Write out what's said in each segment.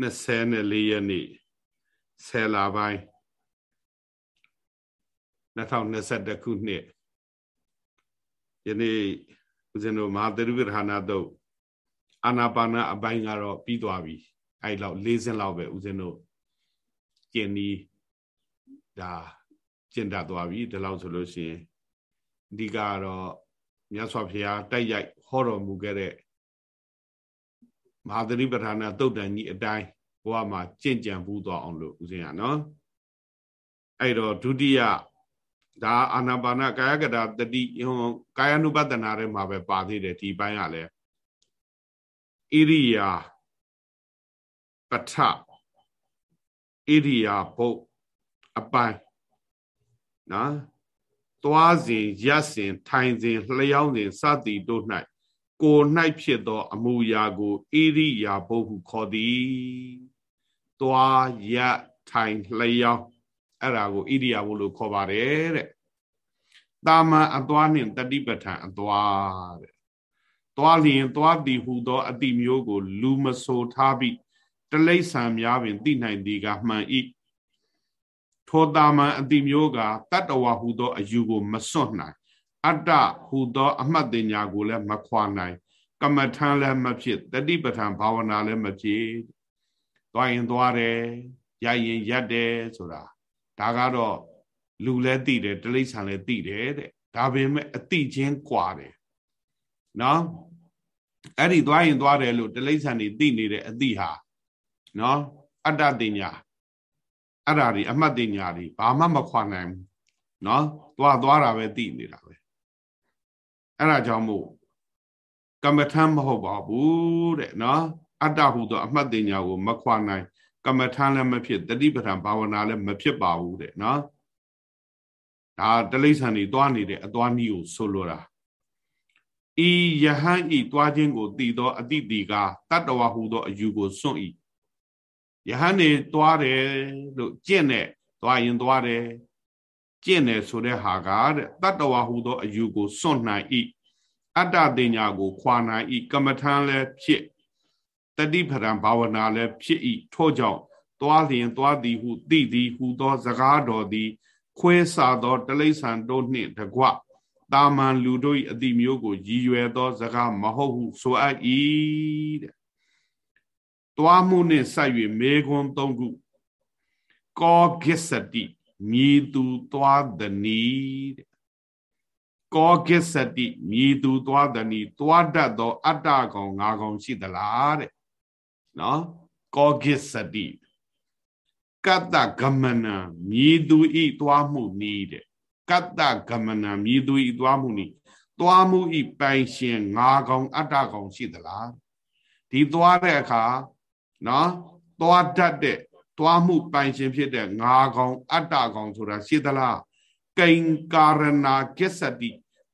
24ရက်နေ့10လပိုင်း2021ခုနှစ်ယနေ့ဦးဇင်းတို့မဟာသရုပ္ပဌာနာတုတ်အာနာပါနာအပိုင်းကတော့ပြီးသွားပြီအဲ့လောက်၄စင်းလောက်ပဲဦးဇင်းတို့ကျင်ဒီဒါကျင့်တတ်သွားပြီဒီလောက်ဆိုလို့ရှိရင်အဓိကကတော့မြတ်စွာဘုရားတိုက်ရိုက်ဟောတော်မူခဲ့တဲ့ မဟာသတိပဋ္ဌာနာတုတ်တန်ကြီးအတိုင်းဘဝမှာကြင့်ကြံဘူးသွားအောင်လို့ဦးဇင်းရနော်အဲ့တော့ဒုတိယဒါအာနာပါနကာယကတာတတိဟိုကာယ ानु ပတနာထဲမှာပဲပါသေးတယ်ဒီပိုင်းကလည်းဣရိယာပထဣရိယာဘုတ်အပိုင်းနော်သွားစဉ်ရက်စဉ်ထိုင်စဉ်လျှောင်းစဉ်စသည်တို့၌ ကို၌ဖြစ်သော အမူအရာကိုဣရိယာဘုတ်ဟုခေါ်သည်သွားရက်ထိုင်လျှောင်းအဲ့ဒါကိုဣရိယာဘုတ်လို့ခေါ်ပါတယ်တဲ့တာမန်အသွားနှင့်တတိပဋ္ဌာန်အသွားတဲ့သွားလျင်သွားသည်ဟုသောအတိမျိုးကို လူမဆိုထားပြီးတလိษံများပင်သိနိုင်သည်ကမှန်၏ထိုတာမန်အတိမျိုးကတတ္တဝဟုသောအယူကိုမစွန့်နိုင် အတ္တဟူသောအမှတ်တင်ညာကိုလည်းမခွာနိုင် ကမ္မထံလည်းမဖြစ်တတိပဋ္ဌာန်ဘာဝနာလည်းမဖြစ်သွားရင်သွားတယ်ရရင်ရက်တယ်ဆိုတာဒါကတော့လူလည်းသိတယ်တိရစ္ဆာန်လည်းသိတယ်တဲ့ဒါပေမဲ့အတိချင်းကွာတယ်နော်အဲ့ဒီသွားရင်သွားတယ်လို့တိရစ္ဆာန်တွေသိနေတဲ့အတိဟာနော်အတ္တတင်ညာအဲ့ဒါတွေအမှတ်တင်ညာတွေဘာမှမခွာနိုင်ဘူးနော်သွားသွားတာပဲသိနေတာပဲ အဲ့ဒါကြောင့်မို့ကမ္မထမ်းမဟုတ်ပါဘူးတဲ့နော်အတ္တဟုသောအမှတ်တင်ညာကို မခွာနိုင် ကမ္မထမ်းလည်းမဖြစ်တတိပဋ္ဌာန်ဘာဝနာလည်းမဖြစ်ပါဘူးတဲ့နော်ဒါတလိษံတွေသွားနေတဲ့အသွားနည်းကိုဆိုလိုတာဤယဟန်ဤသွားခြင်းကိုတည်သောအတိတိကတတ္တဝဟုသောအယူကိုစွန့်ဤယဟန်နေသွားတယ်လို့ကျင့်တဲ့သွားရင်သွားတယ် ကျင့်တယ်ဆိုတဲ့ဟာကတဲ့တတ္တဝဟုသောအယူကိုစွန့်နိုင်ဤအတ္တတင်ညာကိုခွာနိုင်ဤကမ္မထံလည်းဖြစ်တတိပဒံဘာဝနာလည်းဖြစ်ဤထို့ကြောင့်သွားလျင်သွားသည်ဟုသိသည်ဟုသောစကားတော်သည် ခွဲဆာသောတလိษံတို့နှင့်တကွတာမန်လူတို့၏အတိမျိုးကိုရည်ရွယ်သောစကားမဟုတ်ဟုဆိုအပ်၏တဲ့တွားမှုနှင့်ဆက်၍မေခွန်းသုံးခုကောဂစ္စတိ မြည်သူသွားသည်နီတဲ့ကောဂစ္စတိမြည်သူသွားသည်နီသွားတတ်သောအတ္တကောင်ငါကောင်ရှိသလားတဲ့နော်ကောဂစ္စတိကတ္တဂမနံမြည်သူဤသွားမှုနီးတဲ့ကတ္တဂမနံမြည်သူဤသွားမှုနီးသွားမှုဤပိုင်ရှင်ငါကောင်အတ္တကောင်ရှိသလားဒီသွားတဲ့အခါနော်သွားတတ်တဲ့ သွားမှုပိုင်ရှင်ဖြစ်တဲ့ငါကောင် အတ္တကောင်ဆိုတာရှိသလားကိင်ကာရဏကိစ္စတိ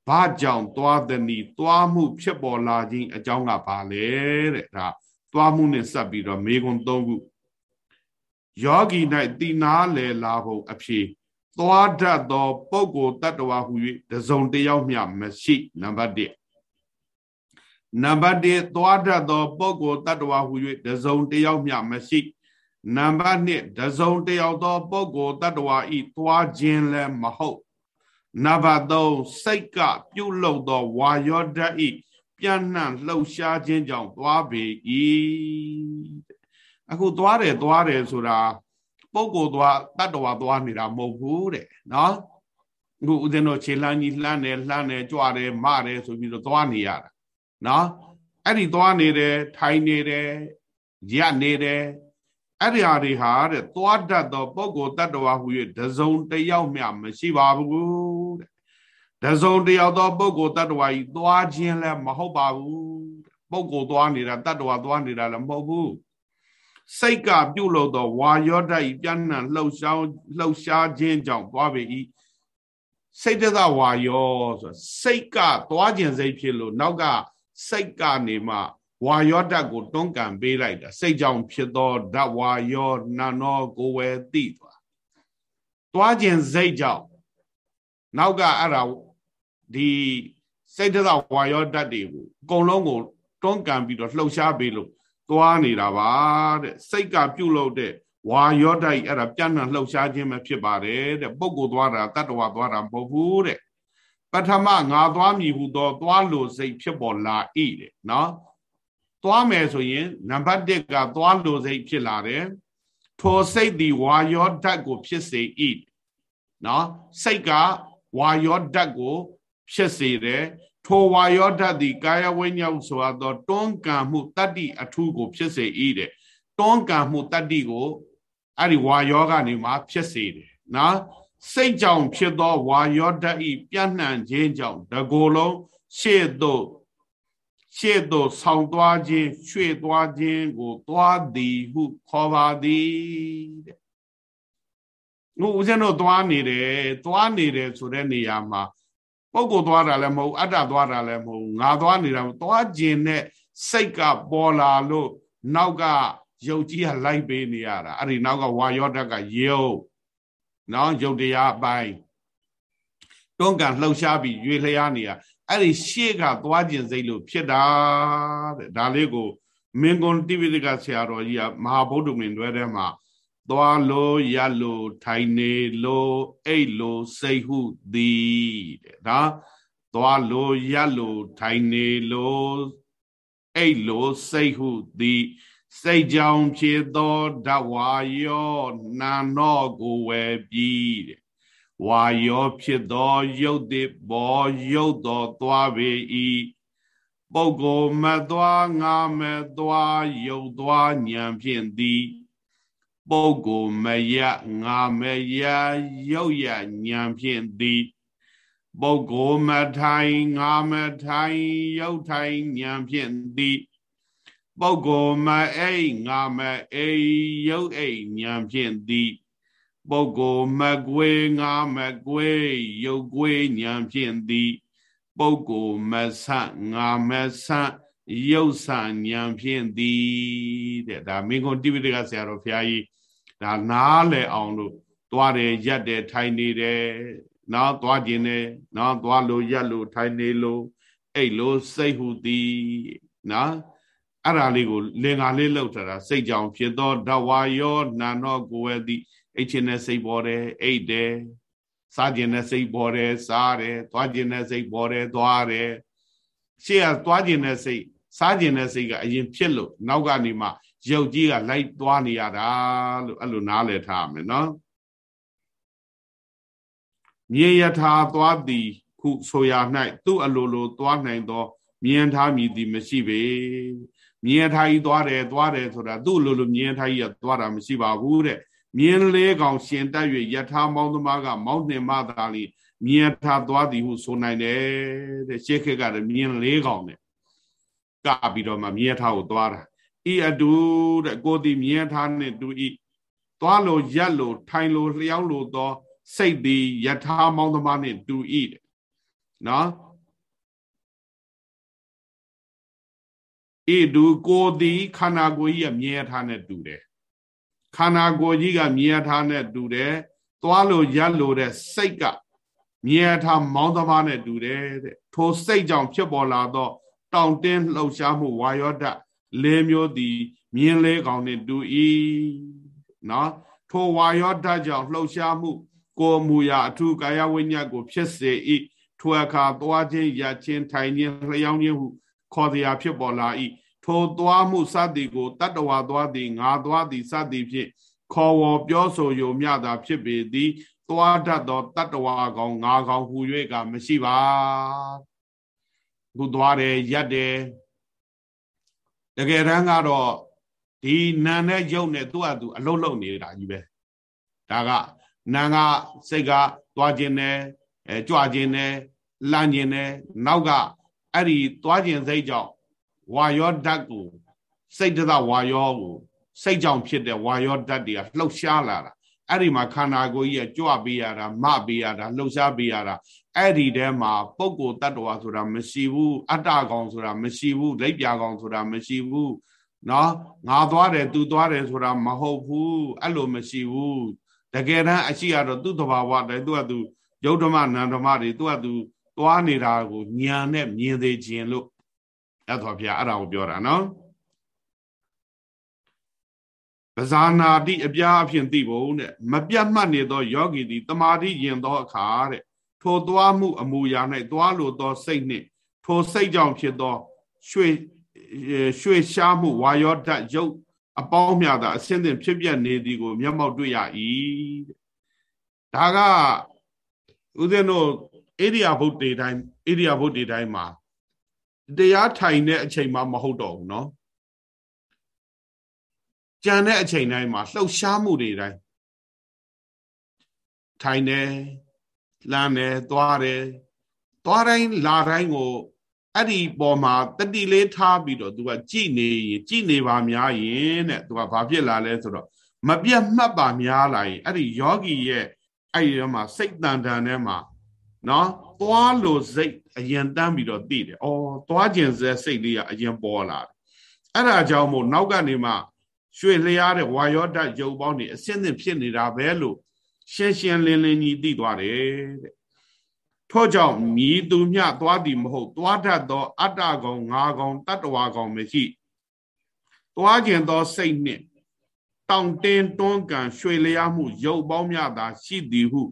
ဘာကြောင့်သွားသည်နီသွားမှုဖြစ်ပေါ်လာခြင်းအကြောင်းကဘာလဲတဲ့ဒါသွားမှုနဲ့ဆက်ပြီးတော့မေခွန်း၃ခုယောဂီ၌တိနာလေလာဖို့အဖြေသွားတတ်သောပုဂ္ဂိုလ်တ attva ဟူ၍တစုံတယောက်မျှမရှိနံပါတ်1နံပါတ်1သွားတတ်သောပုဂ္ဂိုလ်တ attva ဟူ၍တစုံတယောက်မျှမရှိ နံပါတ်2တစုံတယောက်သောပုဂ္ဂိုလ်တ attva ဤသွားခြင်းလည်းမဟုတ်နံပါတ်3စိတ်ကပြုတ်လုံသောဝါယောဓာတ်ဤပြန့်နှံ့လှုပ်ရှားခြင်းကြောင့်သွားပေ၏အခုသွားတယ်သွားတယ်ဆိုတာပုဂ္ဂိုလ်သွားတတ္တဝါသွားနေတာမဟုတ်ဘူးတဲ့နော်အခုဦးဇင်းတို့ခြေလှမ်းကြီးလှမ်းတယ်လှမ်းတယ်ကြွတယ်မတယ်ဆိုပြီးတော့သွားနေရတာနော်အဲ့ဒီသွားနေတယ်ထိုင်နေတယ်ရက်နေတယ် အဲ့ဒီဟာတွေဟာတဲ့သွားတတ်သောပုဂ္ဂိုလ်တ attva ဟူ၍တစုံတယောက်မျှမရှိပါဘူးတဲ့တစုံတယောက်သောပုဂ္ဂိုလ်တ attva ကြီးသွားခြင်းလည်းမဟုတ်ပါဘူးပုဂ္ဂိုလ်သွားနေတာတ attva သွားနေတာလည်းမဟုတ်ဘူးစိတ်ကပြုတ်လို့သောဝါယောဓာတ်ဤပြန့်နှံ့လှုပ်ရှားလှုပ်ရှားခြင်းကြောင့်သွားပေ၏စိတ်တသဝါယောဆိုစိတ်ကသွားခြင်းစိတ်ဖြစ်လို့နောက်ကစိတ်ကနေမှ ဝါယောဓာတ်ကိုတွန်းကန်ပေးလိုက်တာစိတ်ကြောင့်ဖြစ်သောဓာတ်ဝါယောနာနောကိုဝယ်သိသွားသွားခြင်းစိတ်ကြောင့်နောက်ကအဲ့ဒါဒီစိတ်တသဝါယောဓာတ်တွေကိုအကုန်လုံးကိုတွန်းကန်ပြီးတော့လှုပ်ရှားပေးလို့သွားနေတာပါတဲ့စိတ်ကပြုတ်လို့တဲ့ဝါယောဓာတ်အဲ့ဒါပြန့်နှံ့လှုပ်ရှားခြင်းပဲဖြစ်ပါတယ်တဲ့ပုဂ္ဂိုလ်သွားတာတတ္တဝါသွားတာမဟုတ်ဘူးတဲ့ပထမငါသွားမည်ဟုသောသွားလို့စိတ်ဖြစ်ပေါ်လာ၏တဲ့နော် သွားမယ်ဆိုရင်နံပါတ်1ကသွားလို့စိတ်ဖြစ်လာတယ်ထိုစိတ်သည်ဝါယောဓာတ်ကိုဖြစ်စေ၏နော်စိတ်ကဝါယောဓာတ်ကိုဖြစ်စေတယ်ထိုဝါယောဓာတ်သည်ကာယဝိညာဉ်ဆိုသောတွန်းကံမှုတတ္တိအထုကိုဖြစ်စေ၏တဲ့တွန်းကံမှုတတ္တိကိုအဲ့ဒီဝါယောကနေမှဖြစ်စေတယ်နော်စိတ်ကြောင့်ဖြစ်သောဝါယောဓာတ်ဤပြန့်နှံ့ခြင်းကြောင့်တကိုယ်လုံးရှေ့သို့ ရှေ့သို့ဆောင်းသွားခြင်းရွှေ့သွားခြင်းကို သွားသည်ဟုခေါ်ပါသည်တဲ့ငိုဦးဇင်းတို့သွားနေတယ်သွားနေတယ်ဆိုတဲ့နေရာမှာပုဂ္ဂိုလ်သွားတာလည်းမဟုတ်အတ္တသွားတာလည်းမဟုတ်ငါသွားနေတာသွားခြင်းနဲ့စိတ်ကပေါ်လာလို့နောက်ကယုတ်ကြီးကလိုက်ပေးနေရတာအဲ့ဒီနောက်ကဝါယောဓာတ်ကယုတ်နော်ယုတ်တရားအပိုင်းတွန်းကန်လှုပ်ရှားပြီးရွေလျားနေရ အဲ့ဒီရှေ့ကသွားခြင်းစိတ်လို့ဖြစ်တာတဲ့ဒါလေးကိုမင်းကွန်တိပိဋကဆရာတော်ကြီးကမဟာဗုဒ္ဓမင်တွဲထဲမှာသွားလို့ရလို့ထိုင်နေလို့အိတ်လို့စိတ်ဟုသည်တဲ့ဒါသွားလို့ရလို့ထိုင်နေလို့အိတ်လို့စိတ်ဟုသည်စိတ်ကြောင့်ဖြစ်သောဓဝါယောနာနောကိုဝယ်ပြီးတဲ့ ဝါယောဖြစ်သောရုပ်တိဘောရုပ်တော်သွားပေ၏ပုဂ္ဂိုလ်မသွားငါမသွားရုပ်သွားဉာဏ်ဖြင့်သည်ပုဂ္ဂိုလ်မယငါမယရုပ်ရဉာဏ်ဖြင့်သည်ပုဂ္ဂိုလ်မထိုင်ငါမထိုင်ရုပ်ထိုင်ဉာဏ်ဖြင့်သည်ပုဂ္ဂိုလ်မအိငါမအိရုပ်အိဉာဏ်ဖြင့်သည် ပုဂ္ဂိုလ်မကွေငါမကွေရုပ်ကွေဉာဏ်ဖြင့်သည်ပုဂ္ဂိုလ်မဆငါမဆရုပ်ဆဉာဏ်ဖြင့်သည်တဲ့ဒါမင်းကုန်တိပိဋကဆရာတော်ဘုရားကြီးဒါနားလေအောင်လို့သွားတယ်ရက်တယ်ထိုင်နေတယ်နောက်သွားခြင်းနဲ့နောက်သွားလို့ရက်လို့ထိုင်နေလို့အဲ့လို့စိတ်ဟူသည်နော်အဲ့ဒါလေးကိုလင်္ကာလေးလောက်ထားတာစိတ်ကြောင့်ဖြစ်သောဓဝါယောနာနောကိုဝဲသည် အိတ်ခြင်းနဲ့စိတ်ပေါ်တယ်အိတ်တယ်စားခြင်းနဲ့စိတ်ပေါ်တယ်စားတယ်သွားခြင်းနဲ့စိတ်ပေါ်တယ်သွားတယ်ရှေ့ကသွားခြင်းနဲ့စိတ်စားခြင်းနဲ့စိတ်ကအရင်ဖြစ်လို့နောက်ကနေမှရုပ်ကြီးကလိုက်သွားနေရတာလို့အဲ့လိုနားလည်ထားမယ်နော်မြေယထာသွားသည်ခုဆိုရ၌သူ့အလိုလိုသွားနိုင်သောမြင်ထားမည်သည်မရှိပေမြင်ထားကြီးသွားတယ်သွားတယ်ဆိုတာသူ့အလိုလိုမြင်ထားကြီးကသွားတာမရှိပါဘူးတဲ့ မြင်းလေးကောင်ရှင်တက်၍ယထာမောင်းသမားကမောင်းနှင်မသာလီမြင်းထားသွားသည်ဟုဆိုနိုင်တယ်တဲ့ရှေ့ခေတ်ကလည်းမြင်းလေးကောင်နဲ့ကပြီးတော့မှမြင်းထားကိုသွားတာဤအတူတဲ့ကိုသည်မြင်းထားနဲ့တူဤသွားလို့ရက်လို့ထိုင်လို့လျှောက်လို့သော စိတ်သည်ယထာမောင်းသမားနဲ့တူဤတဲ့နော်ဤတူကိုသည်ခန္ဓာကိုယ်ကြီးကမြဲထားနဲ့တူတယ် ခန္ဓာကိုယ်ကြီးကမြဲထားနဲ့တူတယ်သွားလို့ရက်လို့တဲ့စိတ်ကမြဲထားမောင်းသမားနဲ့တူတယ်တဲ့ထိုစိတ်ကြောင့်ဖြစ်ပေါ်လာသောတောင့်တင်းလှုပ်ရှားမှုဝါယောဓာတ်လေးမျိုးသည်မြင်းလေးကောင်နှင့်တူ၏နော်ထိုဝါယောဓာတ်ကြောင့်လှုပ်ရှားမှု ကိုယ်မူရာအထုကာယဝိညာဉ်ကို ဖြစ်စေ၏ထိုအခါသွားခြင်းရခြင်းထိုင်ခြင်းလျောင်းခြင်းဟုခေါ်တရားဖြစ်ပေါ်လာ၏ ထိုသွားမှုစသည်ကိုတတ္တဝါသွားသည်ငါသွားသည်စသည်ဖြင့်ခေါ်ဝေါ်ပြောဆိုယုံမြတာဖြစ်ပေသည်သွားတတ်သောတတ္တဝါကောင်ငါကောင်ဟူ၍ကမရှိပါခုသွားတယ်ရက်တယ်တကယ်တမ်းကတော့ဒီနာနဲ့ယုတ်နဲ့သူ့အတူအလုံးလုံးနေတာကြီးပဲဒါကနာကစိတ်ကသွားခြင်းနဲ့အဲကြွခြင်းနဲ့လှမ်းခြင်းနဲ့နောက်ကအဲ့ဒီသွားခြင်းစိတ်ကြောင့် ဝါယောဓာတ်ကိုစိတ်တသဝါယောကိုစိတ်ကြောင့်ဖြစ်တဲ့ဝါယောဓာတ်တွေကလှုပ်ရှားလာတာအဲ့ဒီမှာခန္ဓာကိုယ်ကြီးကကြွပေးရတာမပေးရတာလှုပ်ရှားပေးရတာအဲ့ဒီထဲမှာပုဂ္ဂိုလ်တ attva ဆိုတာမရှိဘူးအတ္တကောင်ဆိုတာမရှိဘူးလက်ပြကောင်ဆိုတာမရှိဘူးနော်ငါသွားတယ်သူသွားတယ်ဆိုတာမဟုတ်ဘူးအဲ့လိုမရှိဘူးတကယ်တမ်းအရှိရတော့သူ့တဘာဝတည်းသူကသူယုတ်ဓမ္မနန္ဓမ္မတွေသူကသူသွားနေတာကိုညာနဲ့မြင်သေးခြင်းလို့ အဲ့တော့ဗျာအဲ့ဒါကိုပြောတာနော်ပဇာနာတိအပြားအဖြစ်သိဖို့တဲ့မပြတ်မှတ်နေသောယောဂီသည်တမာတိယင်သောအခါတဲ့ထိုသွားမှုအမူအရာ၌သွားလိုသောစိတ်နှင့်ထိုစိတ်ကြောင့်ဖြစ်သောရွှေရွှေရှားမှုဝါယောဓာတ်ရုပ်အပေါင်းမြတာအစင်းသင်ဖြစ်ပြနေသည်ကို မျက်မှောက်တွေ့ရ၏ဒါကဦးဇင်းတို့ဣရိယာပုတ်တေတိုင်းဣရိယာပုတ်တေတိုင်းမှာ တရားထိုင်တဲ့အချိန်မှမဟုတ်တော့ဘူးเนาะကြံတဲ့အချိန်တိုင်းမှာလှုပ်ရှားမှုတွေတိုင်းထိုင်တယ်လမ်းတယ်သွားတယ်သွားတိုင်းလာတိုင်းကိုအဲ့ဒီပေါ်မှာတတိလေးထားပြီးတော့ तू ကကြည်နေရင်ကြည်နေပါများရင်တဲ့ तू ကဘာဖြစ်လာလဲဆိုတော့မပြတ်မှတ်ပါများလာရင်အဲ့ဒီယောဂီရဲ့အဲ့ဒီမှာစိတ်တန်တန်ထဲမှာနော် သွားလို့စိတ်အရင်တန်းပြီးတော့သိတယ်။အော်သွားခြင်းစဲစိတ်လေးကအရင်ပေါ်လာတယ်။အဲ့ဒါကြောင့်မို့နောက်ကနေမှရွှေလျားတဲ့ဝါယောဓာတ်ရုပ်ပေါင်းတွေအစင်းစင်းဖြစ်နေတာပဲလို့ရှင်းရှင်းလင်းလင်းကြီးသိသွားတယ်တဲ့ထို့ကြောင့်မြည်သူမျှသွားသည်မဟုတ်သွားတတ်သော အတ္တကောင်ငါကောင်တတ္တဝါကောင်မရှိသွားခြင်းသောစိတ်နှင့်တောင့်တင်းတွန်းကန်ရွှေလျားမှုရုပ်ပေါင်းများသာရှိသည်ဟု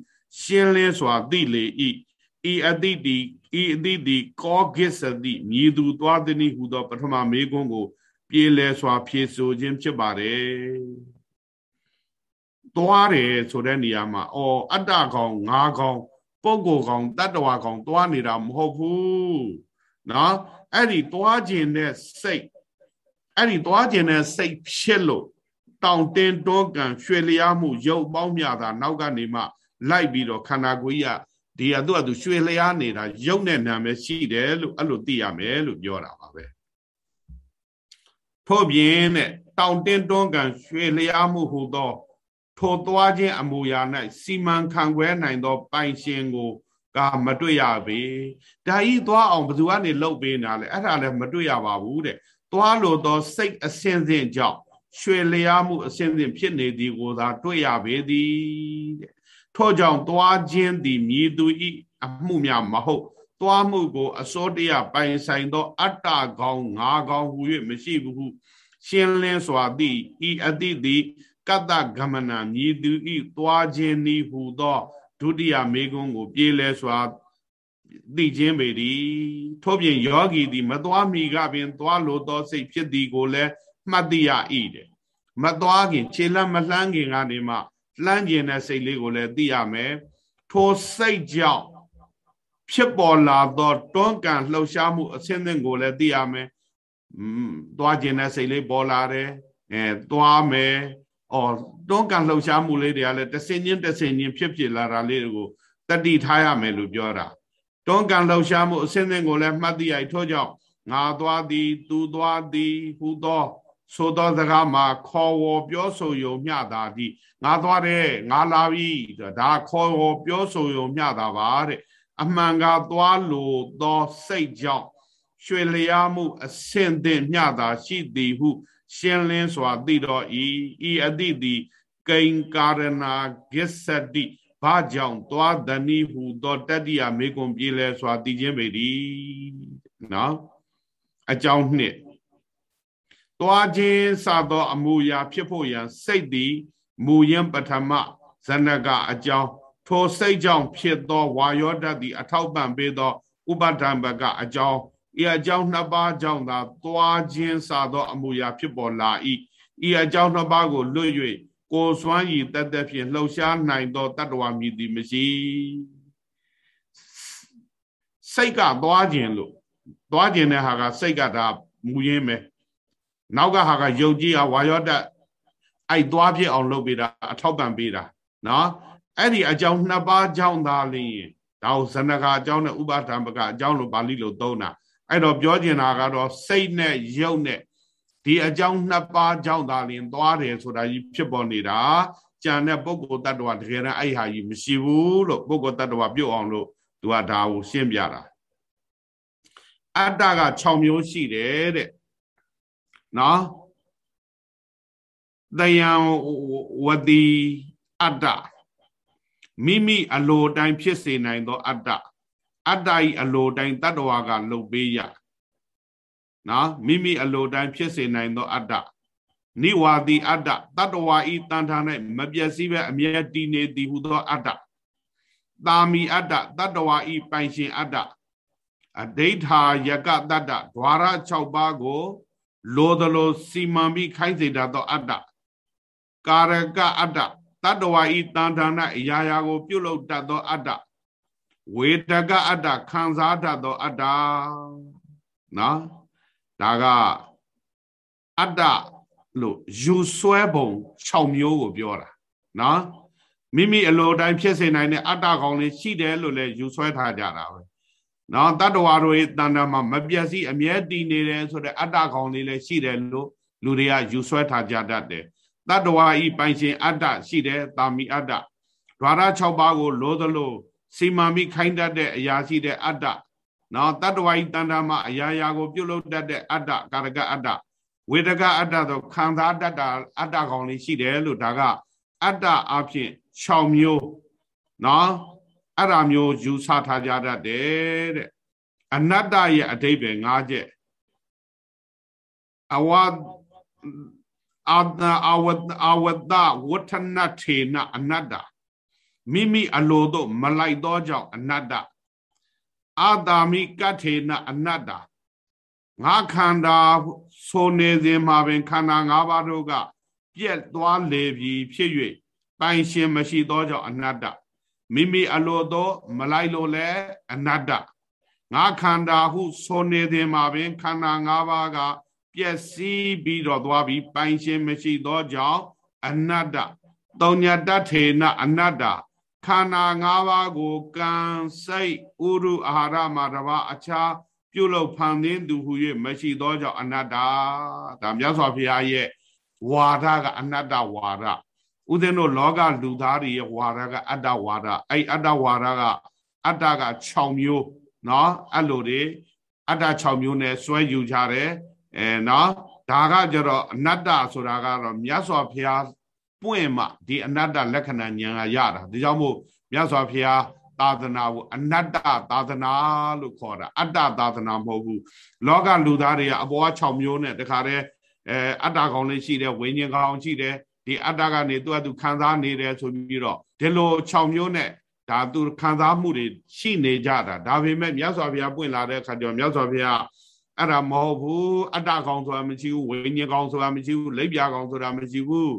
ရှင်းလင်းစွာသိလေ၏ ဤအတိတိဤအတိတိကောဂစ္စတိမြည်သူသွားသည်ဟုသောပထမမေကွန်းကို ပြေလဲစွာ ဖြေဆိုခြင်းဖြစ်ပါတယ်သွားတယ်ဆိုတဲ့နေရာမှာအော်အတ္တကောင်ငါကောင်ပုဂ္ဂိုလ်ကောင်တတ္တဝါကောင်သွားနေတာမဟုတ်ဘူးနော်အဲ့ဒီသွားခြင်းတဲ့စိတ်အဲ့ဒီသွားခြင်းတဲ့စိတ်ဖြစ်လို့တောင်တင်တောကန်ရွှေလျားမှုရုပ်ပေါင်းမြတာနောက်ကနေမှ လိုက်ပြီးတော့ခန္ဓာကိုယ်ကြီးက ဒီအတူအတူရွှေလျားနေတာရုပ်နဲ့နာမည်ရှိတယ်လို့အဲ့လိုသိရမယ်လို့ပြောတာပါပဲထို့ပြင်တဲ့တောင်တင်းတွန်းကန်ရွှေလျားမှုဟူသောထိုသွားခြင်းအမူအရာ၌စီမံခန့်ခွဲနိုင်သော ပိုင်ရှင်ကိုကမတွေ့ရပေဒါဤသွားအောင်ဘယ်သူကနေလှုပ်ပေးနာလဲအဲ့ဒါလည်းမတွေ့ရပါဘူးတဲ့သွားလို့သောစိတ်အစင်းစင်းကြောင့်ရွှေလျားမှုအစင်းစင်းဖြစ်နေသည်ကိုသာတွေ့ရပေသည်တဲ့ ထို့ကြောင့်သွားခြင်းသည်မြည်သူဤအမှုများမဟုတ်သွားမှုကို အစောတရပိုင်ဆိုင်သော အတ္တကောင်ငါကောင်ဟူ၍မရှိဘူးဟုရှင်းလင်းစွာသည့်ဤအတိတိကတ္တဂမနာမြည်သူဤသွားခြင်းဤဟူသောဒုတိယမေကွန်းကို ပြေးလဲစွာသိခြင်းပေသည်ထို့ပြင်ယောဂီသည် မသွားမီကပင် သွားလိုသောစိတ်ဖြစ်သည်ကိုလည်းမှတ်သိရ၏တဲ့မသွားခင်ခြေလက်မလှမ်းခင်ကနေမှ လှမ်းကျင်တဲ့စိတ်လေးကိုလည်းသိရမယ်ထိုစိတ်ကြောင့်ဖြစ်ပေါ်လာသောတွန်းကန်လှုပ်ရှားမှုအဆင့်သင့်ကိုလည်းသိရမယ်။อืมသွားခြင်းတဲ့စိတ်လေးပေါ်လာတယ်။အဲသွားမယ်။အော်တွန်းကန်လှုပ်ရှားမှုလေးတွေကလည်းတဆင်ချင်းတဆင်ချင်းဖြစ်ဖြစ်လာတာလေးကိုတတိထားရမယ်လို့ပြောတာ။တွန်းကန်လှုပ်ရှားမှုအဆင့်သင့်ကိုလည်းမှတ်သိရထို့ကြောင့်ငါသွားသည် သူသွားသည်ဟူသော ဆိုသောစကားမှာခေါ်ဝေါ်ပြောဆိုယုံမျှတာသည်ငါသွားတယ်ငါလာပြီဒါခေါ်ဝေါ်ပြောဆိုယုံမျှတာပါတဲ့အမှန်ကသွားလိုသောစိတ်ကြောင့်ရွှေလျားမှုအဆင့်သင့်မျှတာရှိသည်ဟု ရှင်းလင်းစွာသိတော်ဤဤအတိတိကိင်ကာရဏဂစ္ဆတိဘာကြောင့်သွားတဏိဟုသောတတ္တိယမေကွန်ပြေလဲစွာသိခြင်းပေသည်နော်အကြောင်းနှစ် သွားခြင်းစသောအမူအရာဖြစ်ဖို့ရန်စိတ်သည်မူရင်ပထမဇနကအကြောင်းထိုစိတ်ကြောင့်ဖြစ်သောဝါယောဓာတ်သည်အထောက်ပံ့ပေးသောဥပဒံဘကအကြောင်းဤအကြောင်းနှစ်ပါးကြောင့်သာသွားခြင်းစသောအမူအရာဖြစ်ပေါ်လာ၏ဤအကြောင်းနှစ်ပါးကိုလွတ်၍ကိုစွမ်းရည်တသက်ဖြင့်လှုပ်ရှားနိုင်သောတတ္တဝါမြည်သည်မရှိစိတ်ကသွားခြင်းလို့သွားခြင်းတဲ့ဟာကစိတ်ကဒါမူရင်းပဲ နောက်ကဟာကယုတ်ကြီးဟာဝါယောဓာတ်အဲ့သွားဖြစ်အောင်လုပ်ပေးတာအထောက်ပံ့ပေးတာနော်အဲ့ဒီအကြောင်းနှစ်ပါးကြောင့်သာလျင်ဒါကိုဇနကအကြောင်းနဲ့ဥပါဒံပကအကြောင်းလို့ပါဠိလိုသုံးတာအဲ့တော့ပြောချင်တာကတော့စိတ်နဲ့ရုပ်နဲ့ဒီအကြောင်းနှစ်ပါးကြောင့်သာလျင်သွားတယ်ဆိုတာကြီးဖြစ်ပေါ်နေတာကြံတဲ့ပုဂ္ဂိုလ်တ attva တကယ်တမ်းအဲ့ဟာကြီးမရှိဘူးလို့ပုဂ္ဂိုလ်တ attva ပြုတ်အောင်လို့သူကဒါကိုရှင်းပြတာအတ္တက6မျိုးရှိတယ်တဲ့ နော်တယံဝတိအတ္တမိမိအလိုတိုင်းဖြစ်စေနိုင်သော အတ္တအတ္တဤအလိုတိုင်းတတ္တဝါကလှုပ်ပေးရနော်မိမိအလိုတိုင်းဖြစ်စေနိုင်သောအတ္တနိဝါတိအတ္တတတ္တဝါဤတန်ထာ၌မပျက်စီးပဲအမြဲတည်နေသည်ဟုသောအတ္တတာမီအတ္တတတ္တဝါဤပိုင်ရှင်အတ္တအဒိဋ္ဌာယကတတ္တဒွါရ6ပါးကို လိုသလိုစီမံပြီးခိုင်းစေတတ်သောအတ္တကာရကအတ္တတတ္တဝါဤတန်ထာ၌အရာရာကို ပြုလုပ်တတ်သောအတ္တဝေတကအတ္တခံစားတတ်သောအတ္တနော်ဒါကအတ္တလို့ယူဆွဲပုံ6မျိုးကိုပြောတာနော်မိမိအလိုတိုင်းဖြစ်စေနိုင်တဲ့အတ္တကောင်လေးရှိတယ်လို့လည်းယူဆွဲထားကြတာပဲ နော်တတ္တဝါတို့ရဲ့တဏ္ဍာမှာမပြတ်စီအမြဲတည်နေတယ်ဆိုတဲ့အတ္တကောင်လေးလည်းရှိတယ်လို့လူတွေကယူဆွဲထားကြတတ်တယ်တတ္တဝါဤပိုင်ရှင်အတ္တရှိတယ်တာမီအတ္တဓဝရ6ပါးကိုလိုသလိုစီမံပြီးခိုင်းတတ်တဲ့အရာရှိတဲ့အတ္တနော်တတ္တဝါဤတဏ္ဍာမှာအရာရာကိုပြုလုပ်တတ်တဲ့အတ္တကာရကအတ္တဝေဒကအတ္တဆိုခံစားတတ်တာအတ္တကောင်လေးရှိတယ်လို့ဒါကအတ္တအဖြစ်6မျိုးနော် အဲ့ဒါမျိုးယူဆထားကြတတ်တယ်တဲ့အနတ္တရဲ့အဓိပ္ပာယ်၅ချက်အဝအာဒအဝဒအဝဒဝဋ္ဌနထေနအနတ္တမိမိအလိုတို့မလိုက်သောကြောင့်အနတ္တအာတာမိကထေနအနတ္တငါခန္ဓာဆိုနေစဉ်မှာပင်ခန္ဓာ၅ပါးတို့ကပြက်သွားလေပြီဖြစ်၍ပိုင်ရှင်မရှိသောကြောင့်အနတ္တ မိမိအလိုသောမလိုက်လို့လဲအနတ္တငါခန္ဓာဟုဆိုနေစဉ်မှာပင်ခန္ဓာ၅ပါးကပျက်စီးပြီးတော့သွားပြီးပိုင်ရှင်မရှိသောကြောင့်အနတ္တတုံညာတထေနအနတ္တခန္ဓာ၅ပါးကိုကံစိတ်ဥရုအာဟာရမှာတပါအခြားပြုလုပ်ဖန်သင်းသူဟု၍မရှိသောကြောင့်အနတ္တဒါမြတ်စွာဘုရားရဲ့ဝါဒကအနတ္တဝါဒ ဥဒင်းတို့လောကလူသားတွေရဲ့ဝါဒကအတ္တဝါဒအဲ့အတ္တဝါဒကအတ္တက6မျိုးเนาะအဲ့လိုတွေအတ္တ6မျိုးနဲ့စွဲယူကြတယ်အဲเนาะဒါကကြတော့အနတ္တဆိုတာကတော့မြတ်စွာဘုရားပွင့်မှဒီအနတ္တလက္ခဏာဉာဏ်ကရတာဒါကြောင့်မို့မြတ်စွာဘုရားသာသနာကိုအနတ္တသာသနာလို့ခေါ်တာအတ္တသာသနာမဟုတ်ဘူးလောကလူသားတွေကအပေါ်က6မျိုးနဲ့တခါတည်းအဲအတ္တကောင်လေးရှိတယ်ဝိညာဉ်ကောင်ရှိတယ် ဒီအတ္တကနေသူကသူခံစားနေတယ်ဆိုပြီးတော့ဒီလို6မျိုးနဲ့ဒါသူခံစားမှုတွေရှိနေကြတာဒါပေမဲ့မြတ်စွာဘုရားပွင့်လာတဲ့အခါကျတော့မြတ်စွာဘုရားအဲ့ဒါမဟုတ်ဘူးအတ္တကောင်ဆိုတာမရှိဘူးဝိညာဉ်ကောင်ဆိုတာမရှိဘူးလိပ်ပြာကောင်ဆိုတာမရှိဘူး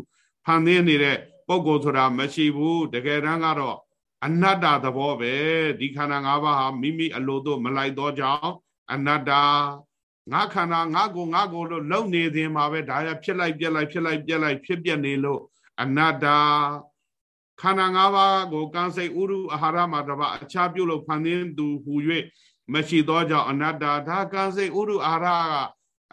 ဖန်သင်းနေတဲ့ပုံကိုယ်ဆိုတာမရှိဘူးတကယ်တမ်းကတော့အနတ္တသဘောပဲဒီခန္ဓာ၅ပါးဟာမိမိအလိုတို့မလိုက်တော့ကြောင်းအနတ္တ ငါခန္ဓာငါကိုငါကိုလို့လုံနေခြင်းမှာပဲဒါရဖြစ်လိုက်ပြက်လိုက်ဖြစ်လိုက်ပြက်လိုက်ဖြစ်ပြက်နေလို့အနတ္တခန္ဓာ၅ပါးကိုကံစိတ်ဥရုအာဟာရမှာတပါအခြားပြုလို့ဖန်သင်းသူဟူ၍မရှိသောကြောင့်အနတ္တဒါကံစိတ်ဥရုအာဟာရက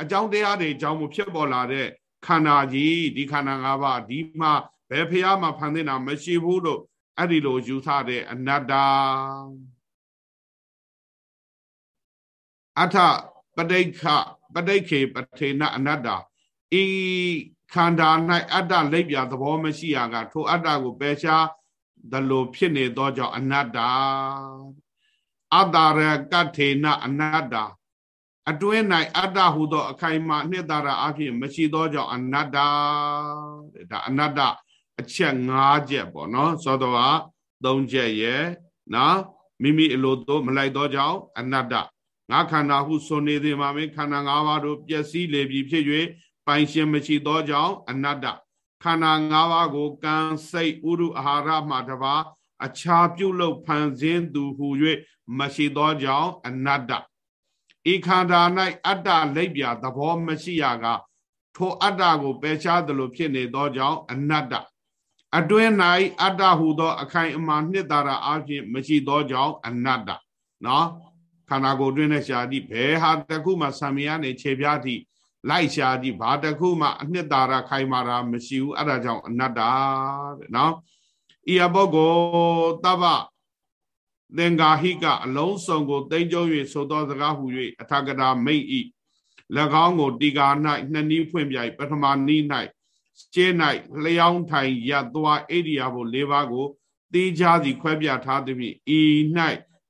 အကြောင်းတရားတွေအကြောင်းမဖြစ်ပေါ်လာတဲ့ခန္ဓာကြီးဒီခန္ဓာ၅ပါးဒီမှာဘယ်ဖះမှာဖန်သင်းတာမရှိဘူးလို့အဲ့ဒီလိုယူဆတဲ့အနတ္တအထ ပဋိခပဋိခေပထေနအနတ္တဤခန္ဓာ၌အတ္တလိပ်ပြသဘောမရှိရကထိုအတ္တကိုပယ်ရှားသလိုဖြစ်နေသောကြောင့်အနတ္တအတ္တရကထေနအနတ္တအတွင်း၌အတ္တဟုသော အခိုင်အမာနှစ်သာရအဖြစ်မရှိသောကြောင့်အနတ္တဒါအနတ္တအချက်၅ချက်ပေါ့နော်သောတော်က၃ချက်ရဲ့နော်မိမိအလိုတို့မလိုက်သောကြောင့်အနတ္တ ငါခန္ဓာဟုဆိုနေသည်မှာမင်းခန္ဓာ၅ပါးတို့ပျက်စီးလေပြီဖြစ်၍ပိုင်ရှင်မရှိသောကြောင့်အနတ္တခန္ဓာ၅ပါးကိုကံစိတ်ဥရုအာဟာရမှတပါအခြားပြုလုပ်ဖန်ဆင်းသူဟု၍မရှိသောကြောင့်အနတ္တဤခန္ဓာ၌အတ္တလိပ်ပြသဘောမရှိရကထိုအတ္တကိုပယ်ရှားသလိုဖြစ်နေသောကြောင့်အနတ္တအတွင်း၌အတ္တဟုသော အခိုင်အမာနှစ်သာရအဖြစ်မရှိသောကြောင့်အနတ္တနော် ခန္ဓာကိုယ်တွင်းနဲ့ရှားသည့်ဘယ်ဟာတခုမှဆံမရနေခြေပြားသည့်လိုက်ရှားသည့်ဘာတခုမှအနှစ်သာရခိုင်မာတာမရှိဘူးအဲ့ဒါကြောင့်အနတ္တတဲ့နော်ဤအဘောကိုတပ္ပသင်္ကာဟိကအလုံးစုံကိုတိမ့်ကျုံ၍ဆိုသောစကားဟု၍အထကတာမိတ်ဤ၎င်းကိုတီကာ၌နှစ်နည်းဖွင့်ပြိုင်ပထမနည်း၌ကျဲ၌လျောင်းထိုင်ရသွားဣရိယာပု၄ပါးကိုတေးကြစီခွဲပြထားသည်ဖြင့်ဤ၌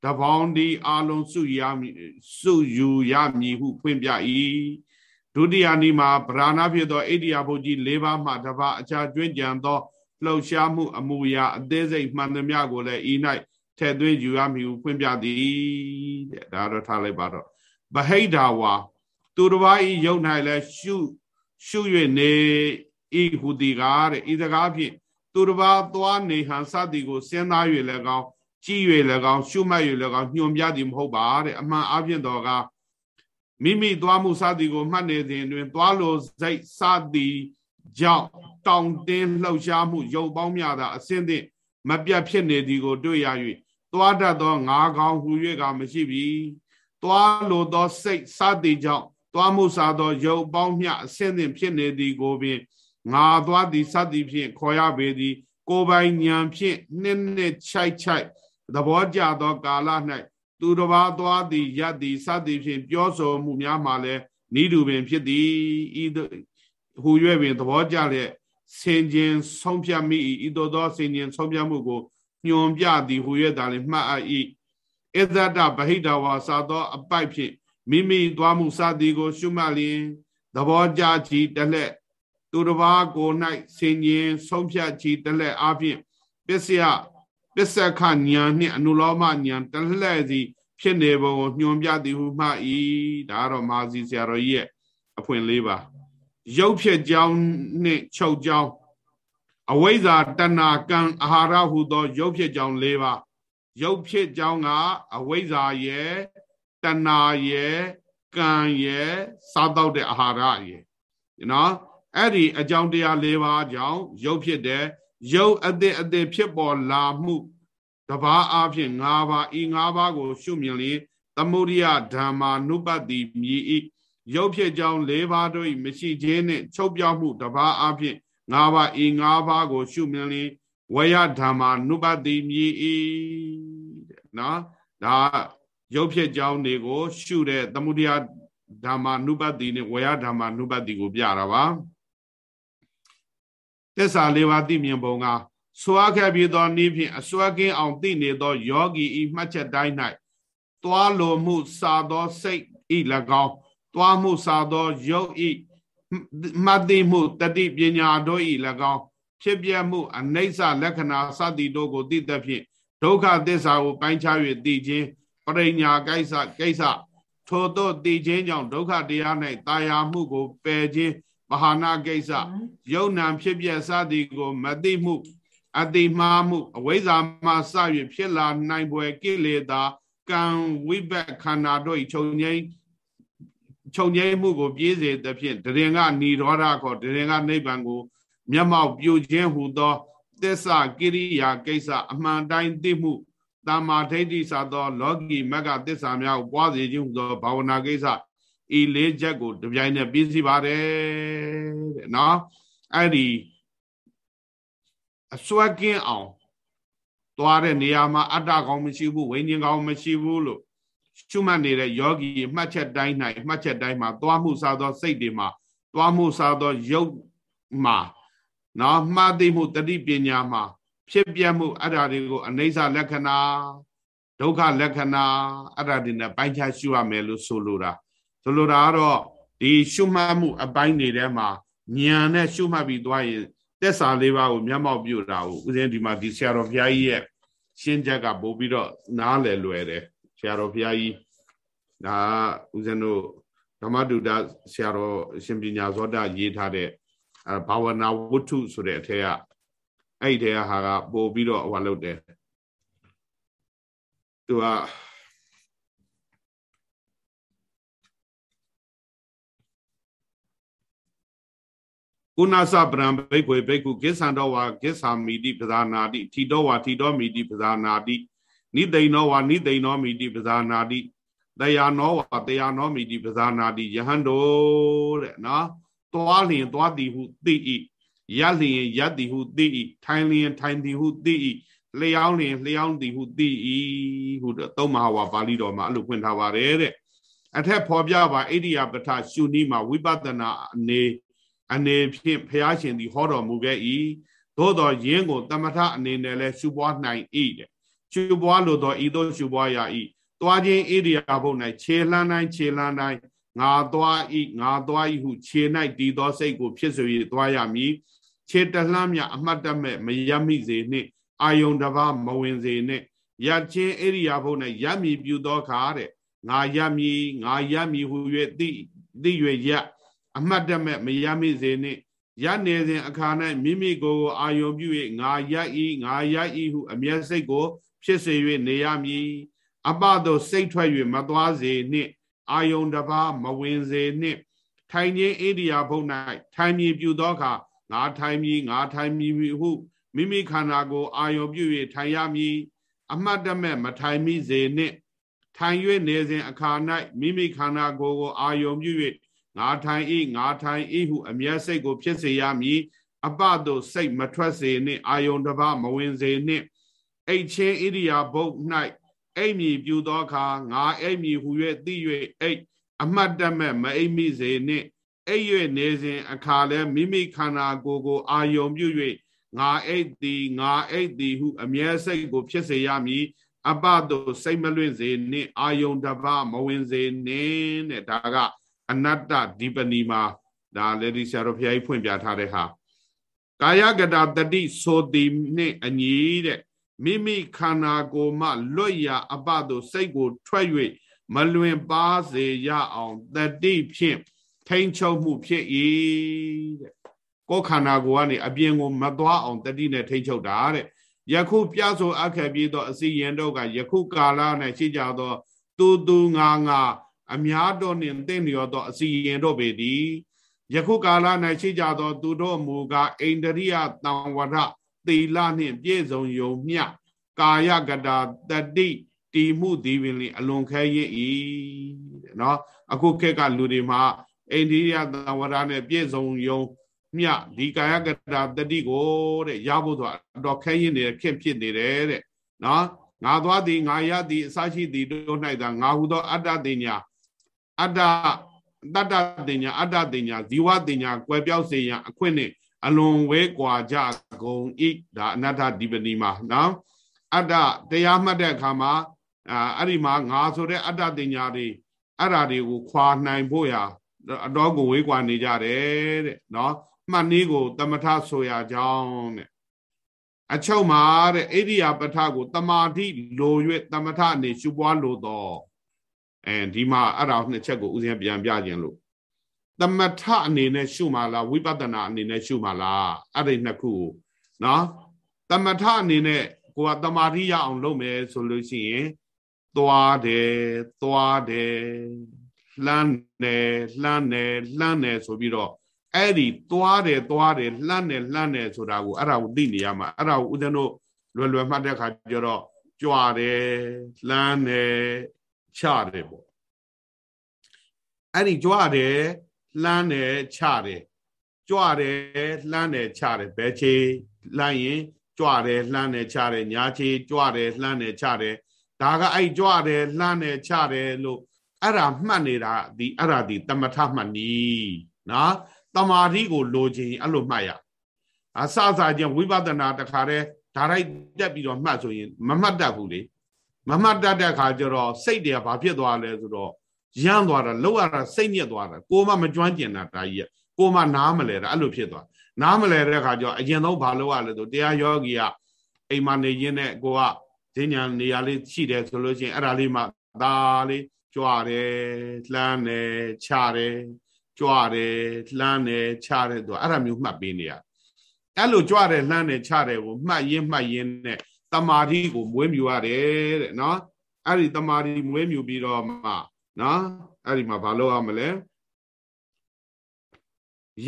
တပေါင်းဒီအလုံးစုရမည်စုယူရမည်ဟုဖွင့်ပြ၏ဒုတိယနီမှာဗราဏဖြစ်သောအိဒိယဘုတ်ကြီး၄ပါးမှတပါအခြားကျွင်းကြံသောလှုပ်ရှားမှုအမူအရာအသေးစိတ်မှန်သမျှကိုလည်းဤ၌ထည့်သွင်းယူရမည်ဟုဖွင့်ပြသည်တဲ့ဒါတော့ထားလိုက်ပါတော့ဗဟိတဝါသူတစ်ပါးဤယုံ၌လည်းရှုရှု၍နေဤဟူသည်ကားတဲ့ဤစကားဖြင့်သူတစ်ပါးသွားနေဟန်စသည်ကိုစဉ်းစား၍လည်းကောင်း ကြည့်၍လည်းကောင်းရှုမှတ်၍လည်းကောင်းညွှန်ပြသည်မဟုတ်ပါတဲ့အမှန်အပြင်တော်ကမိမိသွားမှုစသည်ကိုမှတ်နေစဉ်တွင် သွားလိုစိတ်စသည်ကြောင့်တောင်တင်းလှုပ်ရှားမှုရုပ်ပေါင်းများသာအစင်းသင့်မပြတ်ဖြစ်နေသည်ကို တွေ့ရ၍သွားတတ်သောငါးကောင်ဟူ၍ကမရှိပြီသွားလိုသောစိတ်စသည်ကြောင့်သွားမှုစားသောရုပ်ပေါင်းမြအစင်းသင့်ဖြစ်နေသည်ကိုပင်ငါသွားသည်စသည်ဖြင့်ခေါ်ရပေသည် ကိုယ်ပိုင်ဉာဏ်ဖြင့်နှစ်နှစ်ချိုက်ချိုက် သဘောကျသောကာလ၌သူတစ်ပါးသွားသည်ယတ်သည်စသည်ဖြင့်ပြောဆိုမှုများမှလည်းနိဒုပင်ဖြစ်သည်ဤဟူ၍ပင်သဘောကျလျက်ဆင်ခြင်ဆုံးဖြတ်မိဤသို့သောဆင်ခြင်ဆုံးဖြတ်မှုကိုညွန်ပြသည်ဟူ၍သာလည်းမှတ်အပ်၏ဣဇဒဗဟိတဝါစာသောအပိုက်ဖြင့်မိမိသွားမှုစသည်ကို ရှုမှတ်လျင်သဘောကျချီတလက်သူတစ်ပါးကို၌ဆင်ញင်ဆုံးဖြတ်ချီတလက်အပြင်ပစ္စယ ပစ္စခညာနှင့်အနုလောမညာတလှဲ့စီဖြစ်နေပုံကိုညွှန်ပြသည်ဟုမှ၏ဒါကတော့မာစီဆရာတော်ကြီးရဲ့အဖွင့်လေးပါရုပ်ဖြစ်ကြောင်းနှင့်ချုပ်ကြောင်းအဝိဇ္ဇာတဏကံအာဟာရဟုသောရုပ်ဖြစ်ကြောင်း၄ပါးရုပ်ဖြစ်ကြောင်းကအဝိဇ္ဇာရဲ့တဏရဲ့ကံရဲ့စားတော့တဲ့အာဟာရရဲ့နော်အဲ့ဒီအကြောင်းတရား၄ပါးကြောင့်ရုပ်ဖြစ်တဲ့ ရုပ်အသည့်အသည့်ဖြစ်ပေါ်လာမှုတဘာအဖြစ်၅ပါးဤ၅ပါးကို ရှုမြင်လေသမုဒိယဓမ္မာနုပတ္တိမြည်ဤရုပ်ဖြစ်ကြောင်း၄ပါးတို့၏မရှိခြင်းနှင့်ချုပ်ပြောက်မှုတဘာအဖြစ်၅ပါးဤ၅ပါးကို ရှုမြင်လေဝယဓမ္မာနုပတ္တိမြည်ဤတဲ့နော်ဒါရုပ်ဖြစ်ကြောင်းတွေကို ရှုတဲ့သမုဒိယဓမ္မာနုပတ္တိနဲ့ဝယဓမ္မာနုပတ္တိကို ပြတာပါ သစ္စာလေးပါးသိမြင်ပုံကဆွားခဲ့ပြီးသောနည်းဖြင့်အစွဲကင်းအောင်သိနေသောယောဂီဤမှတ်ချက်တိုင်း၌သွားလိုမှုစာသောစိတ်ဤ၎င်းသွားမှုစာသောယုတ်ဤမှတ်သိမှုတတိပညာတို့ဤ၎င်းဖြစ်ပြမှုအနိစ္စလက္ခဏာစသည်တို့ကိုသိသဖြင့်ဒုက္ခသစ္စာကိုပိုင်းခြား၍သိခြင်းပရိညာကိစ္စကိစ္စထို့သောသိခြင်းကြောင့်ဒုက္ခတရား၌တာယာမှုကိုပယ်ခြင်း မဟာနာကိစ္စယုံနာဖြစ်ပြစသည်ကိုမသိမှု အတိမှားမှုအဝိဇ္ဇာမှစ၍ဖြစ်လာနိုင်ပွဲကိလေသာကံဝိဘက်ခန္ဓာတို့ခြုံငိမ့်ခြုံငိမ့်မှုကိုပြည့်စေသဖြင့်တရင်ကဏီရောဓခေါ်တရင်ကနိဗ္ဗာန်ကို မျက်မှောက်ပြုခြင်းဟူသောသစ္စာကိရိယာကိစ္စအမှန်တိုင်းသိမှုတမ္မာဒိဋ္ဌိစသော လောကီမဂ္ဂသစ္စာများကိုပွားစေခြင်းဟူသောဘာဝနာကိစ္စ ဤလေးချက်ကိုတပြိုင်နက်ပြည့်စည်ပါတယ်တဲ့နော်အဲ့ဒီအစွဲကင်းအောင်သွားတဲ့နေရာမှာအတ္တကောင်းမရှိဘူးဝိညာဉ်ကောင်းမရှိဘူးလို့ရှုမှတ်နေတဲ့ယောဂီမှတ်ချက်တိုင်း၌မှတ်ချက်တိုင်းမှာသွားမှုစားသောစိတ်တွေမှာသွားမှုစားသောယုတ်မှာနော်မှားသိမှုတတိပညာမှာဖြစ်ပြမှုအဲ့ဒါတွေကိုအနိစ္စလက္ခဏာဒုက္ခလက္ခဏာအဲ့ဒါတွေနဲ့ပိုင်းခြားရှုရမယ်လို့ဆိုလိုတာ ဆိုလိုတာကတော့ဒီရှုမှတ်မှုအပိုင်းတွေထဲမှာဉာဏ်နဲ့ရှုမှတ်ပြီးသွားရင်တက်စာလေးပါးကိုမျက်မှောက်ပြုတာကိုဦးဇင်းဒီမှာဒီဆရာတော်ဘုရားကြီးရဲ့ရှင်းချက်ကပို့ပြီးတော့နားလည်လွယ်တယ်ဆရာတော်ဘုရားကြီးဒါဦးဇင်းတို့ဓမ္မတုဒဆရာတော်ရှင်ပညာဇောတရေးထားတဲ့အဲဘာဝနာဝတ္ထုဆိုတဲ့အထက်ကအဲ့ဒီထဲကဟာကပို့ပြီးတော့ဟောလုပ်တယ်သူက ကုဏသပရံဘိက္ခွေဘိက္ခုကိစ္ဆန္တောဝါကိစ္ဆာမိတိပဇာနာတိထီတောဝါထီတောမိတိပဇာနာတိနိသိဏောဝါနိသိဏောမိတိပဇာနာတိတယာနောဝါတယာနောမိတိပဇာနာတိယဟန္တောတဲ့နော်သွားလျင်သွားသည်ဟုသိ၏ရက်လျင်ရက်သည်ဟုသိ၏ထိုင်လျင်ထိုင်သည်ဟုသိ၏လျောင်းလျင်လျောင်းသည်ဟုသိ၏ဟုသုံးမဟာဝါပါဠိတော်မှာအဲ့လိုဖွင့်ထားပါတယ်တဲ့အထက်ဖော်ပြပါဣဒိယပဋ္ဌရှုနီးမှာဝိပဿနာအနေ အနေဖြင့်ဖျားရှင်သည်ဟောတော်မူခဲ့၏သို့တော်ယင်းကိုတမထအနေနဲ့လဲရှုပွားနိုင်၏တဲ့ရှုပွားလို့သောဤသို့ရှုပွားရ၏တွားခြင်းဣရိယာပုတ်၌ခြေလှမ်းတိုင်းခြေလှမ်းတိုင်းငါသွားဤငါသွားဤဟုခြေ၌တည်သောစိတ်ကိုဖြစ်ဆို၍သွားရမည်ခြေတလှမ်းမြအမှတ်တမဲ့မရမိစေနှင့်အာယုံတစ်ပါးမဝင်စေနှင့်ရချင်းဣရိယာပု၌ရမည်ပြုသောခါတဲ့ငါရမည်ငါရမည်ဟု၍သိသိ၍ရ အမှတ်တမဲ့မရမိစေနှင့်ရနေစဉ်အခါ၌မိမိကိုယ်ကိုအာယုံပြု၍ငါရဤငါရဤဟုအမျက်စိတ်ကို ဖြစ်စေ၍နေရမည်အပသို့စိတ်ထွက်၍မသွားစေနှင့်အာယုံတစ်ပါးမဝင်စေနှင့်ထိုင်ခြင်းဣရိယာပု၌ထိုင်မြည်ပြုသောအခါငါထိုင်မြည်ငါထိုင်မြည်ဟုမိမိခန္ဓာကိုအာယုံပြု၍ထိုင်ရမည်အမှတ်တမဲ့မထိုင်မိစေနှင့်ထိုင်၍နေစဉ်အခါ၌မိမိခန္ဓာကိုယ်ကိုအာယုံပြု၍ ငါထိုင်ဤငါထိုင်ဤဟုအမျက်စိတ်ကို ဖြစ်စေရမည်အပသို့စိတ်မထွက်စေနှင့်အာယုံတစ်ပါးမဝင်စေနှင့်အိတ်ချင်းဣရိယာပုတ်၌အိမ်မြည်ပြုသောအခါငါအိမ်မြည်ဟူ၍သိ၍အိတ်အမှတ်တမဲ့မအိမ်မိစေနှင့်အိပ်၍နေစဉ်အခါလဲမိမိခန္ဓာကိုယ်ကိုအာယုံပြု၍ငါအိတ်သည်ငါအိတ်သည်ဟုအမြဲစိတ်ကို ဖြစ်စေရမည်အပတို့စိတ်မလွင့်စေနှင့်အာယုံတပါမဝင်စေနှင့်တဲ့ဒါက အနတ္တဒီပဏီမှာဒါလည်းဒီဆရာတော်ဘုရားကြီးဖွင့်ပြထားတဲ့ဟာကာယကတာတတိဆိုသည်နှင့်အညီတဲ့မိမိခန္ဓာကိုယ်မှလွတ်ရာအပတို့စိတ်ကိုထွက်၍မလွင်ပါစေရအောင်တတိဖြင့်ထိန်ချုပ်မှုဖြစ်၏တဲ့ကိုယ်ခန္ဓာကိုယ်ကနေအပြင်ကိုမသွားအောင်တတိနဲ့ထိန်ချုပ်တာတဲ့ယခုပြဆိုအခက်ပြီးသောအစီရင်တို့ကယခုကာလ၌ရှိကြသောတူတူငါငါ အများတော်နှင့်တင့်လျော်သောအစီရင်တို့ပေသည်ယခုကာလ၌ရှိကြသော သူတို့မူကားအိန္ဒရိယတံဝရသီလနှင့်ပြည့်စုံယုံမျှကာယကတာတတိတီမှုဒီပင်လအလွန်ခဲရင်ဤတဲ့နော်အခုခေတ်ကလူတွေမှာအိန္ဒိယသံဝရနဲ့ပြည့်စုံယုံမြဒီကာယကတာတတိကိုတဲ့ရဖို့ဆိုအတော်ခဲရင်နေတဲ့ခင်ဖြစ်နေတယ်တဲ့နော်ငါသွားသည်ငါရသည်အစရှိသည်တို့၌သာငါဟုသောအတ္တတင်ညာ အတ္တတတ္တတင်ညာအတ္တတင်ညာဇီဝတင်ညာကွယ်ပြောက်စေရန်အခွင့်နှင့်အလွန်ဝဲကွာကြကုန်ဤဒါအနတ္တဒီပဏီမှာနော်အတ္တတရားမှတ်တဲ့အခါမှာအာအဲ့ဒီမှာငါဆိုတဲ့အတ္တတင်ညာတွေအဲ့ဓာတွေကိုခွာနိုင်ဖို့ရာအတော်ကိုဝေးကွာနေကြတယ်တဲ့နော်မှတ်နည်းကိုတမထဆိုရကြောင်းတဲ့အချုပ်မှာတဲ့ဣရိယာပထကိုတမာတိလို၍တမထအနေရှုပွားလိုတော့ အဲဒီမှာအဲ့ဒါနှစ်ချက်ကိုဥစဉ်ပြန်ပြခြင်းလို့တမထအနေနဲ့ရှုမှလားဝိပဿနာအနေနဲ့ရှုမှလားအဲ့ဒီနှစ်ခုနော်တမထအနေနဲ့ကိုကတမာတိရအောင်လုပ်မယ်ဆိုလို့ရှိရင်သွားတယ်သွားတယ်လှမ်းတယ်လှမ်းတယ်လှမ်းတယ်ဆိုပြီးတော့အဲ့ဒီသွားတယ်သွားတယ်လှမ်းတယ်လှမ်းတယ်ဆိုတာကိုအဲ့ဒါကိုသိနေရမှာအဲ့ဒါကိုဦးဇင်းတို့လွယ်လွယ်မှတ်တဲ့အခါကျတော့ကြွတယ်လှမ်းတယ် ချတယ်ပေါ့အဲ့ဒီကြွတယ်လှမ်းတယ်ချတယ်ကြွတယ်လှမ်းတယ်ချတယ်ဘယ်ချေလှမ်းရင်ကြွတယ်လှမ်းတယ်ချတယ်ညာချေကြွတယ်လှမ်းတယ်ချတယ်ဒါကအဲ့ကြွတယ်လှမ်းတယ်ချတယ်လို့အဲ့ဒါမှတ်နေတာဒီအဲ့ဒါဒီတမထမှတ်နီးနော်တမာတိကိုလိုချင်အဲ့လိုမှတ်ရအစစချင်းဝိပဿနာတခါတည်းဒါရိုက်တက်ပြီးတော့မှတ်ဆိုရင်မမှတ်တတ်ဘူးလေ မမှတ်တတ်တဲ့အခါကျတော့စိတ်တွေကဘာဖြစ်သွားလဲဆိုတော့ရမ်းသွားတာလောက်ရတာစိတ်ညစ်သွားတာကိုမမကျွမ်းကျင်တာဒါကြီးကကိုမနားမလဲတာအဲ့လိုဖြစ်သွားနားမလဲတဲ့အခါကျတော့အရင်ဆုံးဘာလုပ်ရလဲဆိုတရားယောဂီကအိမ်မှာနေရင်းနဲ့ကိုကဈဉ္ညာနေရာလေးရှိတယ်ဆိုလို့ရှိရင်အဲ့ဒါလေးမှဒါလေးကြွတယ်လှမ်းတယ်ချတယ်ကြွတယ်လှမ်းတယ်ချတယ်သူအဲ့ဒါမျိုးမှတ်ပေးနေရအဲ့လိုကြွတယ်လှမ်းတယ်ချတယ်ကိုမှတ်ရင်းမှတ်ရင်းနဲ့ တမာတိကိုမွေးမြူရတယ်တဲ့နော်အဲ့ဒီတမာတိမွေးမြူပြီးတော့မှနော်အဲ့ဒီမှာဘာလုပ်ရမလဲ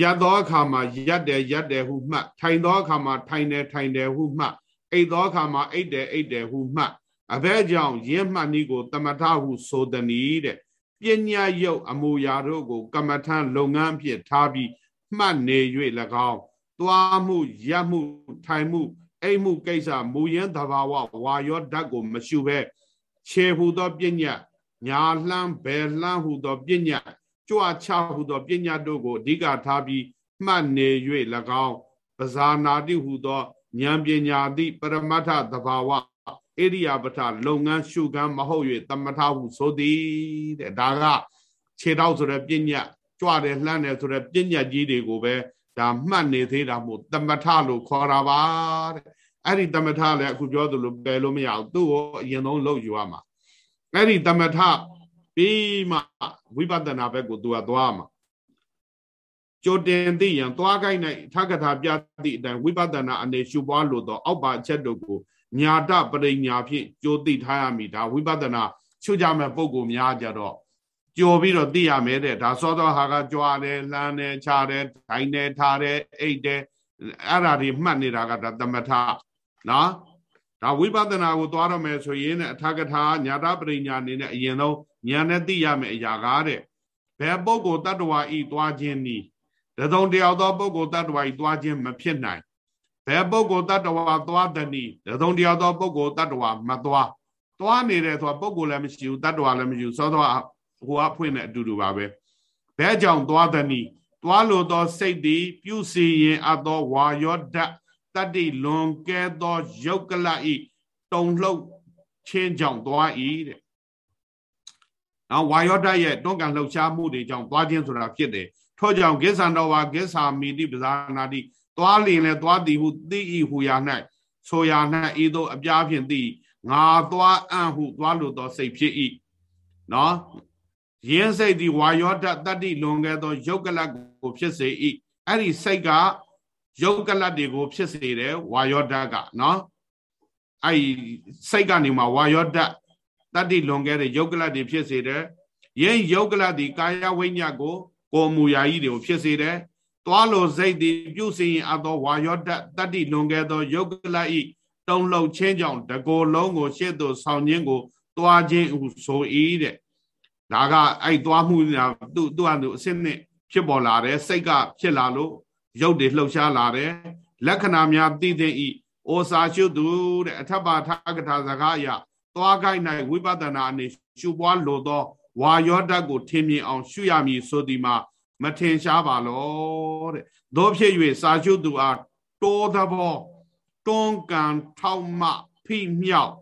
ရသောအခါမှာရက်တယ်ရက်တယ်ဟုမှတ်ထိုင်သောအခါမှာထိုင်တယ်ထိုင်တယ်ဟုမှတ်အိတ်သောအခါမှာအိတ်တယ်အိတ်တယ်ဟုမှတ်အဘဲကြောင့်ရင်းမှတ်နည်းကိုတမထဟုဆိုသည်နီးတဲ့ပညာယုတ်အမူအရာတို့ကို ကမ္မထံလုပ်ငန်းဖြစ်ထားပြီးမှတ်နေ၍၎င်းသွားမှုရမှုထိုင်မှု အိမ်မှုကိစ္စမူရင်းသဘာဝဝါရောဓာတ်ကိုမရှုဘဲခြေဟုသောပညာညာလှမ်းဘယ်လှမ်းဟုသောပညာကြွချဟုသောပညာတို့ကိုအဓိကထားပြီးမှတ်နေ၍၎င်းပဇာနာတိဟုသောဉာဏ်ပညာတိပရမတ္ထသဘာဝဣရိယာပထလုပ်ငန်းရှုကမ်းမဟုတ်၍တမထဟုဆိုသည်တဲ့ဒါကခြေထောက်ဆိုတဲ့ပညာကြွတယ်လှမ်းတယ်ဆိုတဲ့ပညာကြီးတွေကိုပဲဒါမှတ်နေသေးတာမို့တမထလို့ခေါ်တာပါတဲ့ အဲ့ဒီတမထလည်းအခုပြောသလိုပယ်လို့မရဘူးသူ့ကိုအရင်ဆုံးလုပ်ယူရမှာအဲ့ဒီတမထပြီးမှဝိပဿနာဘက်ကိုသူကသွားမှာကြိုတင်သိရန်သွားခိုင်း၌ထကထာပြသည့်အတိုင်းဝိပဿနာအနေရှုပွားလို့တော့အောက်ပါအချက်တို့ကိုညာတပရိညာဖြင့်ကြိုသိထားရမည်ဒါဝိပဿနာရှုကြမဲ့ပုံကိုများကြတော့ကြိုပြီးတော့သိရမယ်တဲ့ဒါစောသောဟာကကြွားတယ်လှမ်းတယ်ခြားတယ်ထိုင်တယ်ထားတယ်အိတ်တယ်အဲ့ဒါတွေမှတ်နေတာကဒါသမထ နော်ဒါဝိပဿနာကိုသွားရမယ်ဆိုရင်အထကထာညာတပရိညာအနေနဲ့အရင်ဆုံးဉာဏ်နဲ့သိရမယ်အရာကားတဲ့ဘယ်ပုဂ္ဂိုလ်တ attva ဤသွားခြင်းနီးတစုံတယောက်သောပုဂ္ဂိုလ်တ attva ဤသွားခြင်းမဖြစ်နိုင်ဘယ်ပုဂ္ဂိုလ်တ attva သွားတနည်းတစုံတယောက်သောပုဂ္ဂိုလ်တ attva မသွားသွားနေတယ်ဆိုတာပုဂ္ဂိုလ်လည်းမရှိဘူးတ attva လည်းမရှိဘူးစောသောဟိုအဖွင့်တဲ့အတူတူပါပဲဘဲကြောင့်သွားတနည်းသွားလို့သောစိတ်သည်ပြုစီရင်အပ်သောဝါယောဓာတ် တတ္တိလွန်ကဲသောယုတ်ကလဤတုံလှုပ်ချင်းကြောင့်သွားဤတဲ့နော်ဝါယောဓာတ်ရဲ့တွန်းကန်လှုပ်ရှားမှုတွေကြောင့်သွားခြင်းဆိုတာဖြစ်တယ်ထို့ကြောင့်ကိစ္ဆန္တော်ဝါကိစ္ဆာမိတိပဇာနာတိသွားလင်လဲသွားသည်ဟုသိဤဟူရာ၌ဆိုရာ၌ဤသို့အပြားဖြင့်သိငါသွားအံ့ဟုသွားလို့သောစိတ်ဖြစ်၏နော်ယင်းစိတ်ဒီဝါယောဓာတ်တတ္တိလွန်ခဲ့သောယုတ်ကလတ်ကိုဖြစ်စေ၏အဲ့ဒီစိတ်က ယုတ်ကလတ်တွေကို ဖြစ်စေတယ်ဝါယောဓာတ်ကနော်အဲ့စိတ်ကနေမှဝါယောဓာတ်တတ္တိလွန်ခဲ့တဲ့ယုတ်ကလတ်တွေဖြစ်စေတယ်ယင်းယုတ်ကလတ်ဒီကာယဝိညာဉ်ကိုကိုမူရာကြီးတွေကိုဖြစ်စေတယ်သွားလိုစိတ်သည်ပြုစီရင်အသောဝါယောဓာတ်တတ္တိလွန်ခဲ့သောယုတ်ကလတ်ဤတုံလှုပ်ခြင်းကြောင့်တကိုယ်လုံးကို ရှေ့သို့ဆောင်ခြင်းကိုတွားခြင်းဟုဆို၏တဲ့ဒါကအဲ့သွားမှုသူ့သူ့အတူအစစ်နဲ့ဖြစ်ပေါ်လာတယ်စိတ်ကဖြစ်လာလို့ ရုပ်တွေလှုပ်ရှားလာတယ်လက္ခဏာများသိသိဤဩစာရှုသူတဲ့အထပ်ပါထကထာစကားအရသွားကိုက်၌ဝိပဿနာအနေရှုပွားလိုသောဝါယောဓာတ်ကိုထင်မြင်အောင်ရှုရမည်ဆိုသည်မှာမထင်ရှားပါလောတဲ့သို့ဖြစ်၍စာရှုသူအားတိုးသဘောတွန်းကန်ထောက်မှဖိမြောက်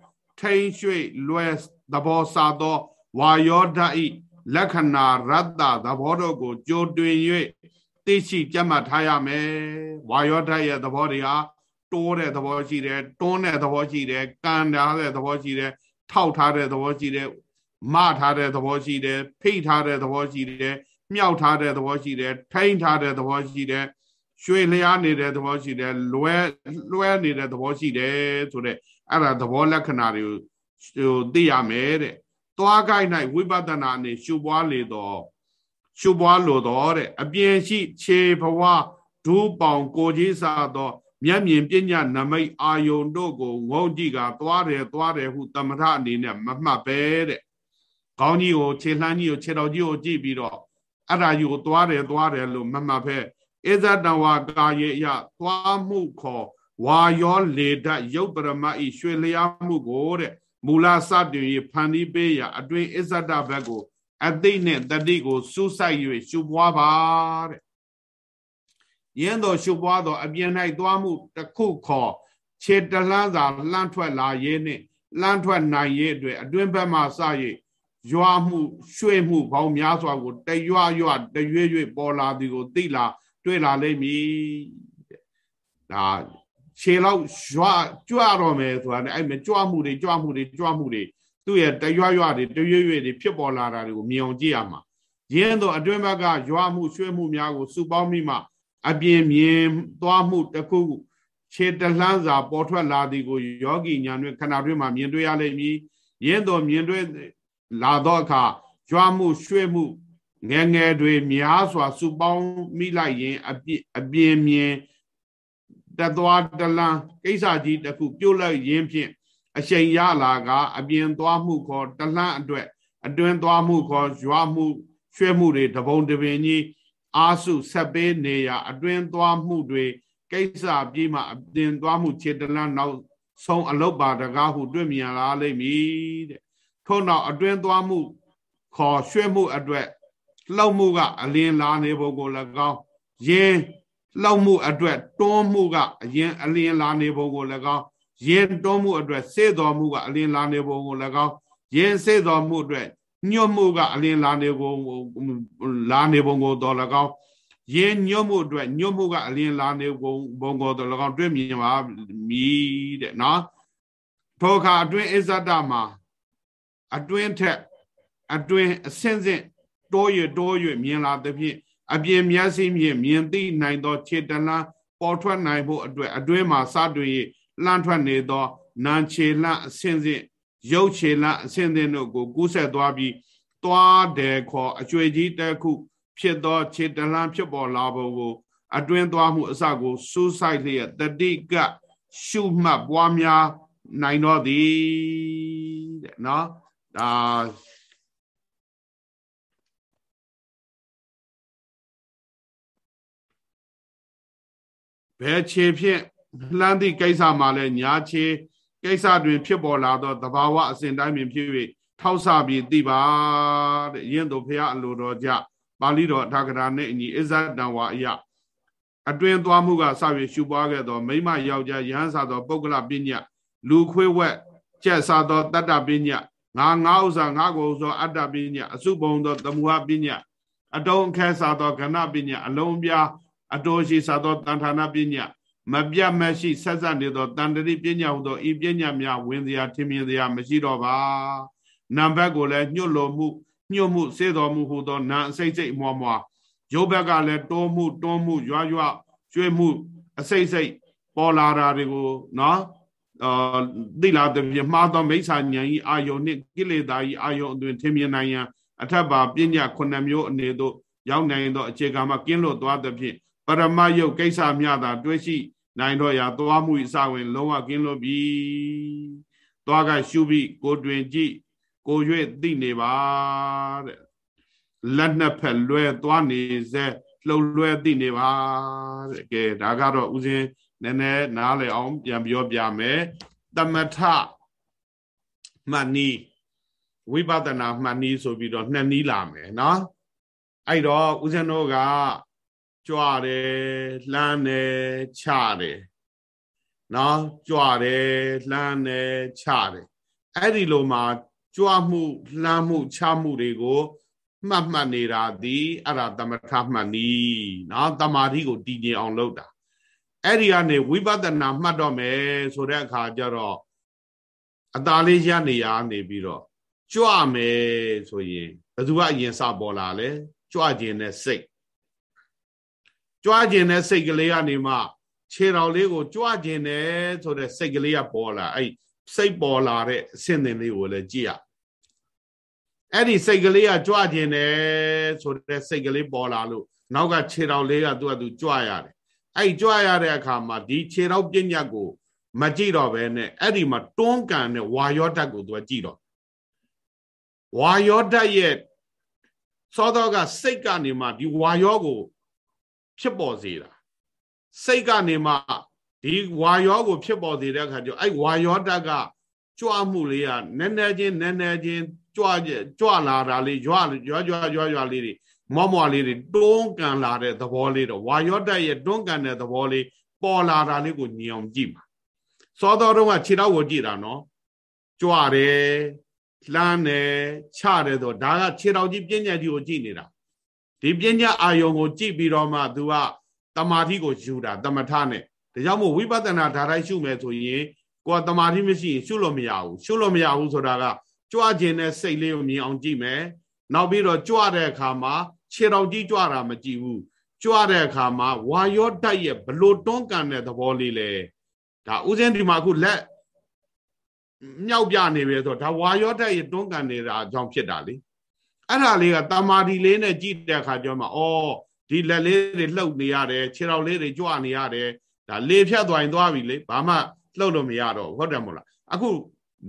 ထိန်ရွှေ့လွယ်သဘောစာသောဝါယောဓာဤလက္ခဏာရတ္တသဘောတို့ကိုကြိုတွင်၍ သိရှိကြမှတ်ထားရမယ်ဝါယောဓာရဲ့သဘောတွေဟာတိုးတဲ့သဘောရှိတယ်တွန်းတဲ့သဘောရှိတယ်ကန်ထားတဲ့သဘောရှိတယ်ထောက်ထားတဲ့သဘောရှိတယ်မထားတဲ့သဘောရှိတယ်ဖိထားတဲ့သဘောရှိတယ်မြောက်ထားတဲ့သဘောရှိတယ်ထိန်းထားတဲ့သဘောရှိတယ်ရွှေလျားနေတဲ့သဘောရှိတယ်လွဲလွဲနေတဲ့သဘောရှိတယ်ဆိုတဲ့အဲ့ဒါသဘောလက္ခဏာတွေကိုဟိုသိရမယ်တဲ့သွားကိုက်၌ဝိပဿနာနဲ့ရှုပွားလေတော့ ရှုပွားလို့တော့တဲ့အပြင်ရှိခြေဘဝဒူးပေါင်ကိုကြီးစားသော မျက်မြင်ပညာနမိတ်အာယုန်တို့ကိုငုံကြည့်ကသွားတယ်သွားတယ်ဟုတမထအနေနဲ့မမှတ်ပဲတဲ့ခေါင်းကြီးကိုခြေလှမ်းကြီးကိုခြေတော်ကြီးကိုကြည့်ပြီးတော့အဲ့ဒါကြီးကိုသွားတယ်သွားတယ်လို့မမှတ်ဖဲဣဇတဝါကာယေယသွားမှုခေါ်ဝါယောလေဒရုပ်ပရမတ်ဤရွှေလျားမှုကိုတဲ့မူလစတင်၍ဖန်တီးပေးရာအတွင်ဣဇတဘက်ကို အသိနဲ့တတိကိုစူးစိုက်၍ရှုပွားပါတဲ့ယင်းတော်ရှုပွားသောအပြင်၌သွားမှုတစ်ခုခေါ်ခြေတလှမ်းစာလှမ်းထွက်လာရေးနှင့်လှမ်းထွက်နိုင်ရေးအတွက်အတွင်ဘက်မှစ၍ရွာမှုရွှေ့မှုပေါင်းများစွာကိုတရွရွတရွေ့ရွေ့ပေါ်လာသည်ကိုသိလာတွေ့လာလိမ့်မည်ဒါခြေလောက်ရွကြွတော့မယ်ဆိုတာနဲ့အဲ့မကြွမှုတွေကြွမှုတွေကြွမှုတွေ သူ့ရဲ့တရွရွတွေတရွေ့ရွေ့တွေဖြစ်ပေါ်လာတာတွေကိုမြင်အောင်ကြည့်ရမှာရင်းတော့အတွင်းဘက်ကရွာမှုရွှေ့မှုများကိုစုပေါင်းပြီးမှအပြင်မြင်သွားမှုတစ်ခုခြေတလှမ်းစာပေါ်ထွက်လာသည်ကိုယောဂီညာတွင်ခဏတွင်မှမြင်တွေ့ရလိမ့်မည်ရင်းတော့မြင်တွေ့လာသောအခါကြွားမှုရွှေ့မှုငယ်ငယ်တွေများစွာစုပေါင်းမိလိုက်ရင်အပြအပြင်းမြင်တသွားတလန်းကိစ္စကြီးတစ်ခုပြုတ်လိုက်ရင်းဖြင့် အရှိန်ရလာကအပြင်သွားမှုခေါ်တလန်းအတွက် အတွင်သွားမှုခေါ်ရွာမှုရွှဲမှုတွေတပုံတပင်ကြီးအာစုဆက်ပေးနေရအတွင်သွားမှုတွေကိစ္စပြီးမှအပြင်သွားမှုခြေတလန်းနောက်ဆုံးအလုတ်ပါတကားဟုတွေ့မြင်လာလိမ့်မည်တဲ့ထို့နောက်အတွင်သွားမှုခေါ်ရွှဲမှုအတွက်လှုပ်မှုကအလင်းလာနေဖို့ကို၎င်းယင်းလှုပ်မှုအတွက်တွန်းမှုကအရင်အလင်းလာနေဖို့ကို၎င်း ယင်းတွန်းမှုအတွက်စေတော်မှုကအလင်းလာနေဖို့ကို၎င်းယင်းစေတော်မှုအတွက်ညွတ်မှုကအလင်းလာနေပုံလာနေပုံကိုတော်၎င်းရေညွတ်မှုအတွက်ညွတ်မှုကအလင်းလာနေပုံဘုံကိုတော်၎င်းတွေ့မြင်ပါမည်တဲ့နော်ထိုအခါအတွင်းအစ္ဆဒမှာအတွင်းထက်အတွင်းအစင်းစင်းတိုးရတိုးရမြင်လာသဖြင့်အပြင်မျက်စိဖြင့်မြင်သိနိုင်သောခြေတလန်းပေါ်ထွက်နိုင်ဖို့အတွက်အတွင်းမှာစတွင် လှမ်းထွက်နေသောနံခြေလှအစင်းစင်းရုပ်ခြေလှအစင်းစင်းတို့ကိုကူးဆက်သွားပြီးသွားတယ်ခေါ်အကျွေကြီးတစ်ခု ဖြစ်သောခြေတလန်းဖြစ်ပေါ်လာဖို့ကို အတွင်းသွားမှုအစကိုစူးစိုက်လျက်တတိကရှုမှတ်ပွားများနိုင်တော့သည်တဲ့နော်ဒါဘယ်ခြေဖြင့် လှမ်းသည့်ကိစ္စမှာလဲညာခြေကိစ္စတွင် ဖြစ်ပေါ်လာသောသဘာဝအစဉ်တိုင်းပင်ဖြစ်၍ထောက်ဆပြီးသိပါတဲ့ယင်းတို့ဖះအလိုတော်ကြပါဠိတော်ထာဂရာနှင့်အညီအစ္ဆတံဝါအယအတွင်သွားမှုကစပြီးရှုပွားခဲ့သောမိမယောက်ျားယဟန်စာသောပုဂ္ဂလပညာလူခွေးဝက်ကျက်စာသောတတ္တပညာငါငါဥစ္စာငါကိုသောအတ္တပညာအစုပုံသောသမုဟပညာအတုံးခဲစာသောကဏပညာအလုံးပြားအတောရှိစာသောတန်ဌာနပညာ မပြတ်မရှိဆက်ဆက်နေသောတန်တရိပညာဟူသောဤပညာများဝင်စရာထင်မြင်စရာမရှိတော့ပါနံဘက်ကိုလည်းညှို့လိုမှုညှို့မှုစေတော်မှုဟူသောနာအစိတ်စိတ်မွားမွားရုပ်ဘက်ကလည်းတိုးမှုတွန်းမှုရွာရွာကျွေးမှုအစိတ်စိတ်ပေါ်လာတာတွေကိုနော်အာသိလာတဲ့ပြမှားသောမိစ္ဆာဉာဏ်ဤအာယုန်နှင့်ကိလေသာဤအာယုန်အတွင်ထင်မြင်နိုင်ရန်အထက်ပါပညာခုနှစ်မျိုးအနေသို့ရောက်နိုင်သောအခြေခံမှာကင်းလွတ်သွားသဖြင့် ပရမယုတ်ကိစ္စမြတာတွေ့ရှိ နိုင်တော့ရာသွားမှုအစဝင် လုံးဝကင်းလွတ်ပြီသွားကရှုပြီးကိုတွင်ကြည့်ကိုရွေ့သိနေပါတဲ့လက်နှစ်ဖက်လွဲသွားနေစေလှုပ်လွဲသိနေပါတဲ့ကဲဒါကတော့ဥစဉ်နည်းနည်းနားလည်အောင်ပြန်ပြောပြမယ်တမထမှတ်နီးဝိပဿနာမှတ်နီးဆိုပြီးတော့နှစ်နီးလာမယ်နော်အဲ့တော့ဥစဉ်တို့က ကြွတယ်လှမ်းတယ်ချတယ်နော်ကြွတယ်လှမ်းတယ်ချတယ်အဲ့ဒီလိုမှာကြွမှုလှမ်းမှုချမှုတွေကိုမှတ်မှတ်နေတာဒီအဲ့ဒါသမထမှတ်နီးနော်တမာတိကိုတည်ငြိမ်အောင်လုပ်တာအဲ့ဒီကနေဝိပဿနာမှတ်တော့မယ်ဆိုတဲ့အခါကျတော့အตาလေးရနေရနေပြီးတော့ကြွမယ်ဆိုရင်ဘယ်သူကအရင်စပေါ်လာလဲကြွခြင်းနဲ့စိတ် ကြွခြင်းနဲ့စိတ်ကလေးကနေမှခြေတော်လေးကိုကြွခြင်းနဲ့ဆိုတဲ့စိတ်ကလေးကပေါ်လာအဲ့စိတ်ပေါ်လာတဲ့အဆင့်သင်လေးကိုလည်းကြည့်ရအဲ့ဒီစိတ်ကလေးကကြွခြင်းနဲ့ဆိုတဲ့စိတ်ကလေးပေါ်လာလို့နောက်ကခြေတော်လေးကသူ့အတူကြွရတယ်အဲ့ကြွရတဲ့အခါမှာဒီခြေတော်ပြညတ်ကိုမကြည့်တော့ဘဲနဲ့အဲ့ဒီမှာတွန်းကန်တဲ့ဝါယောဓာတ်ကိုသူကကြည့်တော့ဝါယောဓာတ်ရဲ့သောတော့ကစိတ်ကနေမှဒီဝါယောကို ဖြစ်ပေါ်စေတာစိတ်ကနေမှဒီဝါယောကိုဖြစ်ပေါ်စေတဲ့အခါကျအဲ့ဝါယောဓာတ်ကကြွမှုလေးကနည်းနည်းချင်းနည်းနည်းချင်းကြွကြွလာတာလေးရွရွရွရွရွရွလေးတွေမောမောလေးတွေတွန်းကန်လာတဲ့သဘောလေးတော့ဝါယောဓာတ်ရဲ့တွန်းကန်တဲ့သဘောလေးပေါ်လာတာလေးကိုညင်အောင်ကြည့်ပါစောတော်တော့ကခြေတော့ကိုကြည့်တာနော်ကြွတယ်လှမ်းတယ်ချတယ်ဆိုဒါကခြေတော်ကြီးပြဉ္ညာကြီးကိုကြည့်နေတာ ဒီပညာအာယုံကိုကြည့်ပြီးတော့မှ तू ကတမာတိကိုယူတာတမထနဲ့ဒါကြောင့်မို့ဝိပဿနာဓာတ်တိုင်းရှုမယ်ဆိုရင်ကိုယ်တမာတိမရှိရင်ရှုလို့မရဘူးရှုလို့မရဘူးဆိုတာကကြွခြင်းနဲ့စိတ်လေးကိုမြင်အောင်ကြည့်မယ်နောက်ပြီးတော့ကြွတဲ့အခါမှာခြေတော်ကြီးကြွတာမကြည့်ဘူးကြွတဲ့အခါမှာဝါယောဓာတ်ရဲ့ဘလို့တွန်းကန်တဲ့သဘောလေးလေဒါဥစဉ်ဒီမှာအခုလက်မြောက်ပြနေပြီဆိုတော့ဒါဝါယောဓာတ်ရဲ့တွန်းကန်နေတာအကြောင်းဖြစ်တာလေ အဲ့ဒါလေးကတမာဒီလေးနဲ့ကြည့်တဲ့အခါကျမှဩဒီလက်လေးတွေလှုပ်နေရတယ်ခြေတော်လေးတွေကြွနေရတယ်ဒါလေဖြတ်သွားရင်သွားပြီလေဘာမှလှုပ်လို့မရတော့ဟုတ်တယ်မို့လားအခု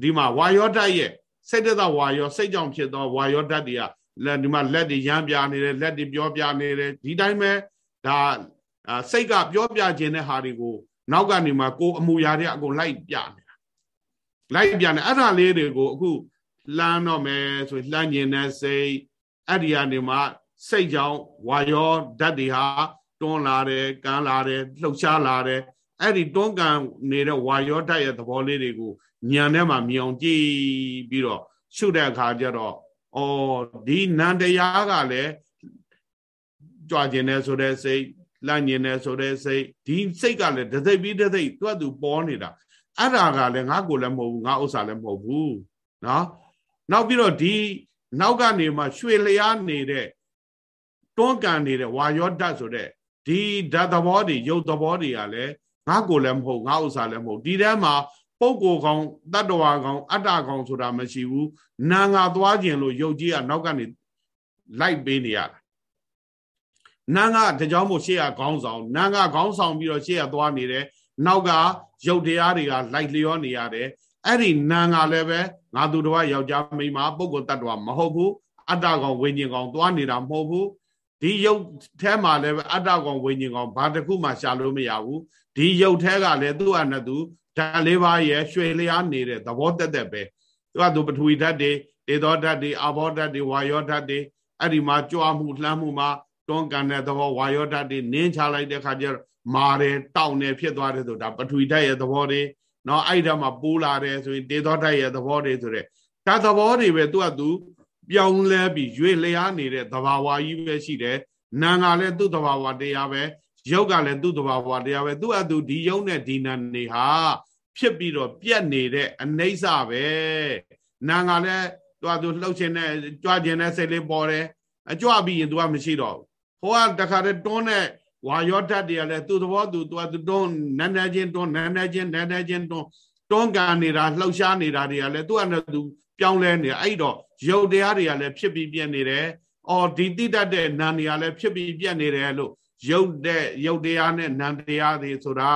ဒီမှာဝါယောဓာတ်ရဲ့စိတ်တသက်ဝါယောစိတ်ကြောင့်ဖြစ်သောဝါယောဓာတ်တွေကလက်ဒီမှာလက်တွေရမ်းပြနေတယ်လက်တွေပြောပြနေတယ်ဒီတိုင်းပဲဒါစိတ်ကပြောပြခြင်းတဲ့ဟာတွေကိုနောက်ကနေမှကိုအမူအရာတွေအကုန်လိုက်ပြနေတာလိုက်ပြနေအဲ့ဒါလေးတွေကိုအခု လှမ်းတော့မယ်ဆိုလှမ်းကျင်တဲ့စိတ်အဲ့ဒီကနေမှစိတ်ကြောင့်ဝါယောဓာတ်တွေဟာတွန်းလာတယ်ကန်းလာတယ်လှုပ်ရှားလာတယ်အဲ့ဒီတွန်းကန်နေတဲ့ဝါယောဓာတ်ရဲ့သဘောလေးတွေကိုညံထဲမှာမြင်အောင်ကြည့်ပြီးတော့ရှုတဲ့အခါကျတော့ဩအော်ဒီနန္တရားကလည်းကြွကျင်တယ်ဆိုတဲ့စိတ်လန့်ကျင်တယ်ဆိုတဲ့စိတ်ဒီစိတ်ကလည်းတသိပ်ပြီးတသိပ်သူ့အတူပေါ်နေတာအဲ့ဒါကလည်းငါကိုလည်းမဟုတ်ဘူးငါဥစ္စာလည်းမဟုတ်ဘူးနော် နောက်ပြီးတော့ဒီနောက်ကနေမှရွှေလျားနေတဲ့တွန်းကန်နေတဲ့ဝါယောဓာတ်ဆိုတဲ့ဒီဓာတ်သဘောတွေရုပ်သဘောတွေကလည်းငါကိုလည်းမဟုတ်ငါဥစ္စာလည်းမဟုတ်ဒီထဲမှာပုဂ္ဂိုလ်ကောင်တတ္တဝါကောင်အတ္တကောင်ဆိုတာမရှိဘူးနာငါသွားခြင်းလို့ယုတ်ကြီးကနောက်ကနေလိုက်ပေးနေရတာနာငါတကြောင်မို့ရှေ့ကခေါင်းဆောင်နာငါခေါင်းဆောင်ပြီးတော့ရှေ့ကသွားနေတယ်နောက်ကရုပ်တရားတွေကလိုက်လျောနေရတယ် အဲ့ဒီနာငါလည်းပဲငါသူတော်ယောက်ျားမိန်းမပုဂ္ဂိုလ်တ attva မဟုတ်ဘူးအတ္တကောင်ဝိညာဉ်ကောင်သွားနေတာမဟုတ်ဘူးဒီရုပ်ထဲမှာလည်းအတ္တကောင်ဝိညာဉ်ကောင်ဘာတစ်ခုမှရှာလို့မရဘူးဒီရုပ်ထဲကလည်းသူ့အနတူဓာတ်လေးပါးရဲ့ရွှေလျားနေတဲ့သဘောတက်တက်ပဲသူကသူပထဝီဓာတ်တွေတေသောဓာတ်တွေအာဘောဓာတ်တွေဝါယောဓာတ်တွေအဲ့ဒီမှာကြွားမှုလှမ်းမှုမှာတွန်းကန်တဲ့သဘောဝါယောဓာတ်တွေနင်းချလိုက်တဲ့ခါကျတော့မာတယ်တောက်နေဖြစ်သွားတယ်ဆိုဒါပထဝီဓာတ်ရဲ့သဘောတွေ နော်အဲ့ဒါမှပိုးလာတယ်ဆိုရင်တေသောဓာတ်ရဲ့သဘောတွေဆိုတဲ့ဓာတ်သဘောတွေပဲသူကသူပြောင်းလဲပြီးရွေလျားနေတဲ့သဘာဝကြီးပဲရှိတယ်နာငါလည်းသူ့သဘာဝတရားပဲယုတ်ကလည်းသူ့သဘာဝတရားပဲသူ့အတူဒီယုတ်နဲ့ဒီနာနေဟာဖြစ်ပြီးတော့ပြက်နေတဲ့အနိစ္စပဲနာငါလည်းသူကသူလှုပ်ခြင်းနဲ့ကြွားခြင်းနဲ့စိတ်လေးပေါ်တယ်အကြွပြီးရင်သူကမရှိတော့ဘူးဟိုကတခါတည်းတွန်းတဲ့ ဝါယောဓာတ်တွေကလည်းသူ့သဘောသူသူကသူတွန်းနန်းနေချင်းတွန်းနန်းနေချင်းနန်းနေချင်းတွန်းတွန်းကန်နေတာလှုပ်ရှားနေတာတွေကလည်းသူ့အနေနဲ့သူပြောင်းလဲနေအဲ့တော့ရုပ်တရားတွေကလည်းဖြစ်ပြီးပြက်နေတယ်အော်ဒီတိတတ်တဲ့နာနေရာလည်းဖြစ်ပြီးပြက်နေတယ်လို့ရုပ်တဲ့ရုပ်တရားနဲ့နာတရားတွေဆိုတာ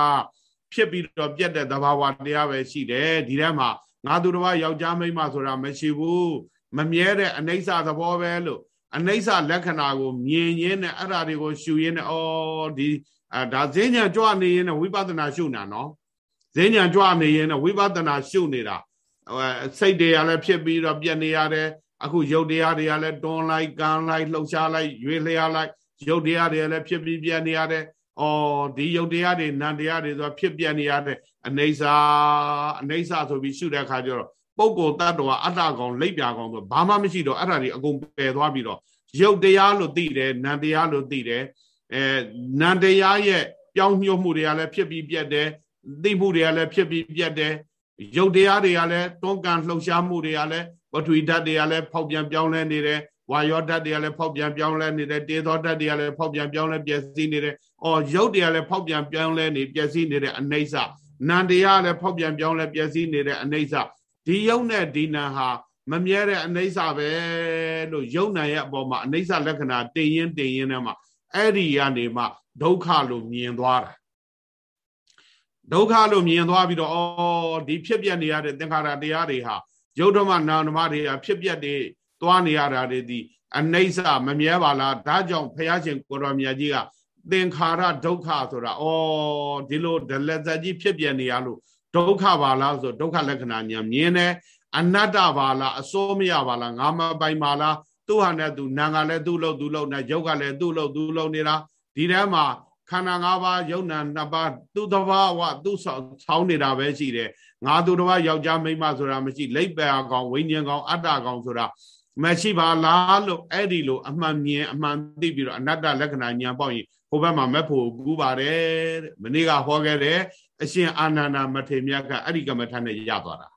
ဖြစ်ပြီးတော့ပြက်တဲ့သဘာဝတရားပဲရှိတယ်ဒီထဲမှာငါသူတော်ယောက်ျားမိန်းမဆိုတာမရှိဘူးမမြဲတဲ့အနိစ္စသဘောပဲလို့ အနိစ္စလက္ခဏာကိုမြင်ရင်းနဲ့အဲ့ဓာတွေကိုရှုရင်းနဲ့ဩဒီအဲဒါဈဉ္ညာကြွနေရင်းနဲ့ဝိပဿနာရှုနေတာနော်ဈဉ္ညာကြွနေရင်းနဲ့ဝိပဿနာရှုနေတာစိတ်တွေကလည်းဖြစ်ပြီးတော့ပြက်နေရတယ်အခုရုပ်တရားတွေကလည်းတွန်းလိုက်ကန်းလိုက်လှုပ်ရှားလိုက်ရွေလျားလိုက်ရုပ်တရားတွေလည်းဖြစ်ပြီးပြက်နေရတယ်။အော်ဒီရုပ်တရားတွေနံတရားတွေဆိုဖြစ်ပြက်နေရတဲ့အနေစာအနေစာဆိုပြီးရှုတဲ့အခါကျတော့ ပုဂ္ဂိုလ်တ attva အတ္တကောင်လိပ်ပြာကောင်ဆိုဘာမှမရှိတော့အဲ့ဒါတွေအကုန်ပယ်သွားပြီးတော့ရုပ်တရားလို့သိတယ်နံတရားလို့သိတယ်အဲနံတရားရဲ့ပြောင်းညှို့မှုတွေကလည်းဖြစ်ပြီးပြက်တယ်သိမှုတွေကလည်းဖြစ်ပြီးပြက်တယ်ရုပ်တရားတွေကလည်းတွန်းကန်လှုပ်ရှားမှုတွေကလည်းပထဝီဓာတ်တွေကလည်းဖောက်ပြန်ပြောင်းလဲနေတယ်ဝါယောဓာတ်တွေကလည်းဖောက်ပြန်ပြောင်းလဲနေတယ်တေသောဓာတ်တွေကလည်းဖောက်ပြန်ပြောင်းလဲပျက်စီးနေတယ်။အော်ရုပ်တွေကလည်းဖောက်ပြန်ပြောင်းလဲနေပျက်စီးနေတဲ့အနိစ္စနံတရားလည်းဖောက်ပြန်ပြောင်းလဲပျက်စီးနေတဲ့အနိစ္စ ဒီယုံနဲ့ဒီနံဟာမမြဲတဲ့အနိစ္စပဲလို့ယုံနံရဲ့အပေါ်မှာအနိစ္စလက္ခဏာတင်ရင်တင်ရင်နဲ့မှအဲ့ဒီကနေမှဒုက္ခလို့မြင်သွားတာဒုက္ခလို့မြင်သွားပြီးတော့အော်ဒီဖြစ်ပြနေရတဲ့သင်္ခါရတရားတွေဟာယုတ်ဓမ္မနာဓမ္မတွေဟာဖြစ်ပြတွေသွားနေရတာတွေဒီအနိစ္စမမြဲပါလားဒါကြောင့်ဘုရားရှင်ကိုရောမြတ်ကြီးကသင်္ခါရဒုက္ခဆိုတာဩဒီလိုဒလဇတ်ကြီးဖြစ်ပြနေရလို့ ဒုက္ခပါလားဆိုဒုက္ခလက္ခဏာညာမြင်တယ်အနတ္တပါလားအစိုးမရပါလားငါမပိုင်ပါလားသူ့ဟာနဲ့သူနာငါလည်းသူ့လို့သူ့လို့နဲ့ရုပ်ကလည်းသူ့လို့သူ့လို့နေတာဒီထဲမှာခန္ဓာ၅ပါးယုံနာနှစ်ပါးသူ့တဘာဝသူ့ဆောင်ဆောင်းနေတာပဲရှိတယ်ငါသူတဘာယောက်ျားမိန်းမဆိုတာမရှိလိပ်ပယ်ကောင်ဝိညာဉ်ကောင်အတ္တကောင်ဆိုတာမရှိပါလားလို့အဲ့ဒီလိုအမှန်မြင်အမှန်သိပြီးတော့အနတ္တလက္ခဏာဉာဏ်ပေါက်ရင်ဟိုဘက်မှာမက်ဖို့ကူးပါတယ်တဲ့မနေ့ကဟောခဲ့တဲ့ အရှင်အာနန္ဒမထေမြတ်ကအဲ့ဒီကမ္မထာနဲ့ရသွားတာ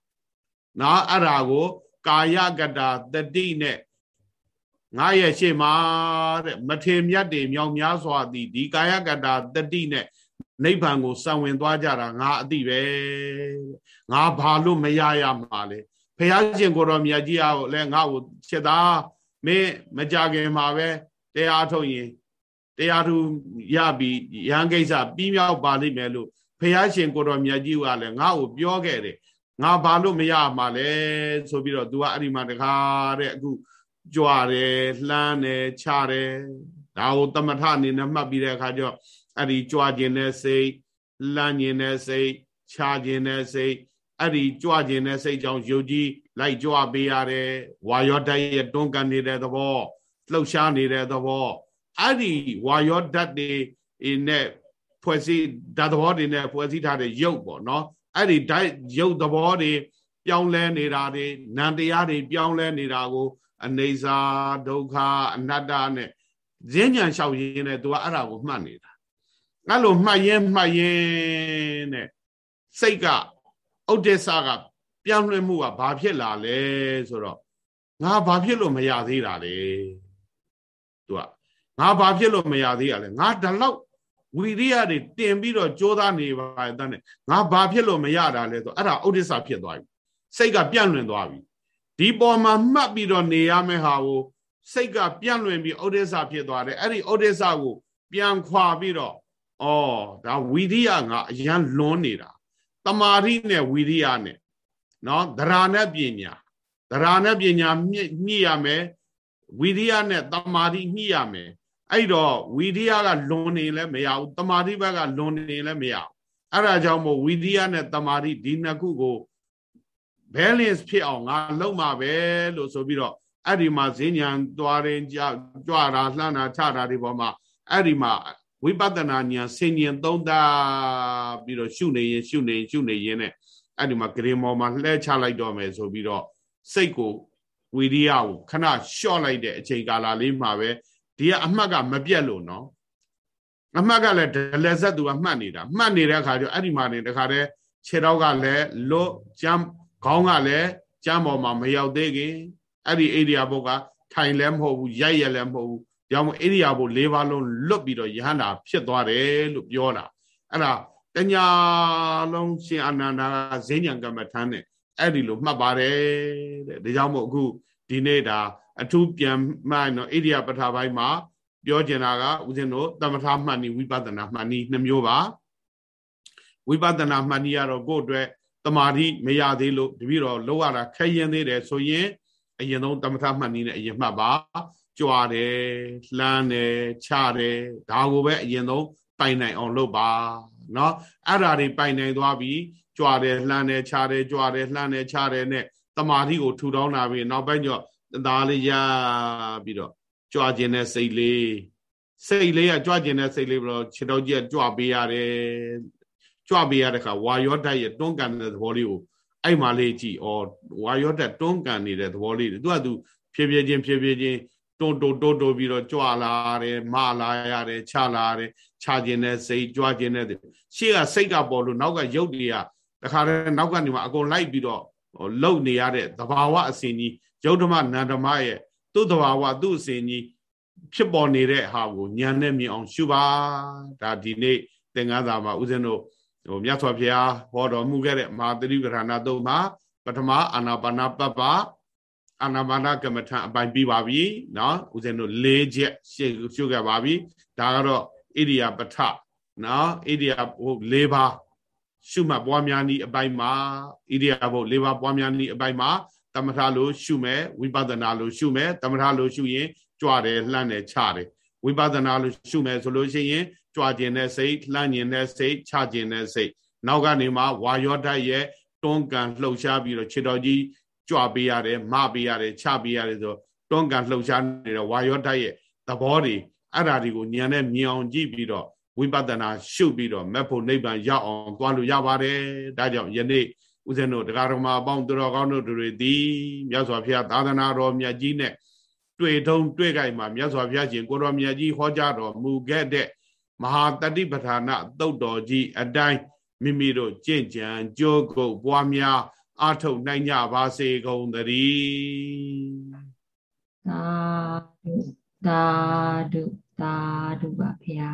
နော်အဲ့ဒါကို ကာယကတာတတိနဲ့ငါရဲ့ရှေ့မှာတဲ့မထေမြတ်တွေမြောင်များစွာသည်ဒီကာယကတာတတိနဲ့နိဗ္ဗာန်ကိုစံဝင်သွားကြတာငါအတိပဲငါဘာလို့မရရမှာလဲဖះရှင်ကိုတော်မြတ်ကြီးအားကိုလည်းငါ့ကိုချက်သားမင်းမကြခင်မှာပဲတရားထုတ်ရင်တရားသူရပြီးရဟန်းကိစ္စပြီးမြောက်ပါလိမ့်မယ်လို့ ဖះရှင်ကိုတော်မြတ်ကြီးကလည်းငါ့ကိုပြောခဲ့တယ်ငါဘာလို့မရမှာလဲဆိုပြီးတော့ तू ကအဲ့ဒီမှာတခါတဲ့အခုကြွားတယ်လှမ်းတယ်ခြားတယ်ဒါကိုတမထအနေနဲ့မှတ်ပြီးတဲ့အခါကျတော့အဲ့ဒီကြွားခြင်းတဲ့စိတ်လှမ်းခြင်းတဲ့စိတ်ခြားခြင်းတဲ့စိတ်အဲ့ဒီကြွခြင်းတဲ့စိတ်ကြောင့်ယုတ်ကြီးလိုက်ကြွပေးရတယ်ဝါယောဓာတ်ရဲ့တွန်းကန်နေတဲ့သဘောလှုပ်ရှားနေတဲ့သဘောအဲ့ဒီဝါယောဓာတ်တွေနဲ့ ဖွဲ့စည်းဓာတ်သဘောတွေနဲ့ဖွဲ့စည်းထားတဲ့ယုတ်ပေါ့နော်အဲ့ဒီဓာတ်ယုတ်သဘောတွေပြောင်းလဲနေတာတွေနံတရားတွေပြောင်းလဲနေတာကို အနေစာဒုက္ခအနတ္တနဲ့ဈဉ္ညာလျှောက်ရင်းနဲ့ तू ကအဲ့ဒါကိုမှတ်နေတာအဲ့လိုမှတ်ရင်မှတ်ရင်တဲ့စိတ်ကဥဒိစ္စကပြောင်းလဲမှုကဘာဖြစ်လာလဲဆိုတော့ငါဘာဖြစ်လို့မရသေးတာလဲသူကငါဘာဖြစ်လို့မရသေးရလဲငါဒါလောက် ဝီရိယတွေတင်ပြီးတော့ကြိုးစားနေပါတဲ့ငါဘာဖြစ်လို့မရတာလဲဆိုအဲ့ဒါဥဒိစ္စဖြစ်သွားပြီစိတ်ကပြန့်လွင်သွားပြီဒီပေါ်မှာမှတ်ပြီးတော့နေရမယ့်ဟာကိုစိတ်ကပြန့်လွင်ပြီးဥဒိစ္စဖြစ်သွားတယ်အဲ့ဒီဥဒိစ္စကိုပြန်ခွာပြီးတော့ဩဒါဝီရိယငါအရန်လွန်နေတာတမာရိနဲ့ဝီရိယနဲ့နော်ဒရာနဲ့ပညာဒရာနဲ့ပညာညှိရမယ်ဝီရိယနဲ့တမာရိညှိရမယ် အဲ့တော့ဝီရိယကလွန်နေလည်းမရဘူးတမာရိဘက်ကလွန်နေလည်းမရဘူးအဲ့ဒါကြောင့်မို့ဝီရိယနဲ့တမာရိဒီနှစ်ခုကို balance ဖြစ်အောင်ငါလုပ်မှာပဲလို့ဆိုပြီးတော့အဲ့ဒီမှာဈဉ္ဉံသွားရင်ကြကြွတာလှမ်းတာချတာဒီပေါ်မှာအဲ့ဒီမှာဝိပဿနာဉာဏ်ဆင်ញင်သုံးသပြီးတော့ရှုနေရင်ရှုနေရှုနေရင်နဲ့အဲ့ဒီမှာဂရင်မော်မှာလှဲချလိုက်တော့မယ်ဆိုပြီးတော့စိတ်ကိုဝီရိယကိုခဏလျှော့လိုက်တဲ့အချိန်ကာလလေးမှာပဲ ဒီကအမှတ်ကမပြတ်လို့နော်အမှတ်ကလည်းဒလဇတ်သူကမှတ်နေတာမှတ်နေတဲ့အခါကျအဲ့ဒီမှာနေတခါတည်းခြေတော့ကလည်းလွတ်ကြမ်းခေါင်းကလည်းကြမ်းပေါ်မှာမရောက်သေးခင်အဲ့ဒီအိရိယာဘုတ်ကထိုင်လည်းမဟုတ်ဘူးရိုက်ရလည်းမဟုတ်ဘူးကြောင့်အိရိယာဘုတ်၄ပါးလုံးလွတ်ပြီးတော့ယဟန္တာဖြစ်သွားတယ်လို့ပြောတာအဲ့ဒါတညာလုံးရှင်အနန္ဒာကဈဉ္ဉံကမ္မထမ်းနဲ့အဲ့ဒီလိုမှတ်ပါတယ်တဲ့ဒါကြောင့်မို့အခုဒီနေ့ဒါ အထူးပြန်မှတ်နော်ဣရိယာပထပိုင်းမှာပြောကျင်တာကဦးဇင်းတို့တမထမှတ်နည်းဝိပဿနာမှတ်နည်းနှမျိုးပါဝိပဿနာမှတ်နည်းကတော့ကိုယ့်အတွက်တမာတိမရသေးလို့တပည့်တော်လောက်ရတာခက်ရင်သေးတယ်ဆိုရင်အရင်ဆုံးတမထမှတ်နည်းနဲ့အရင်မှတ်ပါကြွားတယ်လှမ်းတယ်ချတယ်ဒါကိုပဲအရင်ဆုံးပိုင်နိုင်အောင်လုပ်ပါเนาะအဲ့ဓာတွေပိုင်နိုင်သွားပြီကြွားတယ်လှမ်းတယ်ချတယ်ကြွားတယ်လှမ်းတယ်ချတယ်နဲ့တမာတိကိုထူထောင်းလာပြီနောက်ပိုင်းကျတော့ သားလေးရပြီးတော့ကြွားခြင်းတဲ့စိတ်လေးစိတ်လေးကကြွားခြင်းတဲ့စိတ်လေးပြီးတော့ခြေတော်ကြီးကကြွားပေးရတယ်ကြွားပေးရတဲ့ခါဝါရောဓာတ်ရဲ့တွန်းကန်တဲ့သဘောလေးကိုအဲ့မှလေးကြည့်ဩဝါရောဓာတ်တွန်းကန်နေတဲ့သဘောလေးသူကသူဖြည်းဖြည်းချင်းဖြည်းဖြည်းချင်းတွန်းတိုးတိုးတိုးပြီးတော့ကြွလာတယ်မလာရတယ်ချလာရတယ်ချခြင်းတဲ့စိတ်ကြွခြင်းတဲ့ရှေ့ကစိတ်ကပေါ်လို့နောက်ကရုပ်တွေကတခါတည်းနောက်ကနေမှအကုန်လိုက်ပြီးတော့လှုပ်နေရတဲ့သဘာဝအစဉ်ကြီး ယုတ်ဓမ္မနန္ဓမ္မရဲ့သူ့သဘာဝသူ့အစဉ်ကြီးဖြစ်ပေါ်နေတဲ့ဟာကိုဉာဏ်နဲ့မြင်အောင်ရှုပါဒါဒီနေ့သင်္ကန်းသာမှာဦးဇင်းတို့ဟိုမြတ်စွာဘုရားဟောတော်မူခဲ့တဲ့မဟာသတိပဋ္ဌာနာသုံးမှာပထမအာနာပါနာပပ္ပအာနာပါနာကမ္မထအပိုင်းပြီးပါပြီเนาะဦးဇင်းတို့၄ချက်ရှင်းရှုခဲ့ပါပြီဒါကတော့ဣရိယာပထเนาะဣရိယာဟို၄ပါးရှုမှတ်ပွားများနည်းအပိုင်းမှာဣရိယာပုတ်၄ပါးပွားများနည်းအပိုင်းမှာ တမထလို့ရှုမယ်ဝိပဿနာလို့ရှုမယ်တမထလို့ရှုရင်ကြွတယ်လှမ်းတယ်ချတယ်ဝိပဿနာလို့ရှုမယ်ဆိုလို့ရှိရင်ကြွကျင်တဲ့စိတ်လှမ်းကျင်တဲ့စိတ်ချကျင်တဲ့စိတ်နောက်ကနေမှဝါယောဓာတ်ရဲ့တွန်းကန်လှုပ်ရှားပြီးတော့ခြေတော်ကြီးကြွပေးရတယ်မပေးရတယ်ချပေးရတယ်ဆိုတွန်းကန်လှုပ်ရှားနေတဲ့ဝါယောဓာတ်ရဲ့သဘောတွေအဲ့ဓာတွေကိုဉာဏ်နဲ့မြင်အောင်ကြည့်ပြီးတော့ဝိပဿနာရှုပြီးတော့မက်ဖို့နိဗ္ဗာန်ရောက်အောင်သွားလို့ရပါတယ်ဒါကြောင့်ယနေ့ ဦးဇင်းတို့တရားတော်မှာအပေါင်းတော်ကောင်းတို့တွေသည်မြတ်စွာဘုရားသာသနာတော်မြတ်ကြီးနဲ့တွေ့ထုံတွေ့ကြိုက်မှာမြတ်စွာဘုရားရှင်ကိုတော်မြတ်ကြီးဟောကြားတော်မူခဲ့တဲ့မဟာတတိပဌာနသုတ်တော်ကြီးအတိုင်းမိမိတို့ကြင့်ကြံကြိုးကုပ်ပွားများအာထုတ်နိုင်ကြပါစေကုန်သတည်းသာဓုသာဓုသာဓုပါဗျာ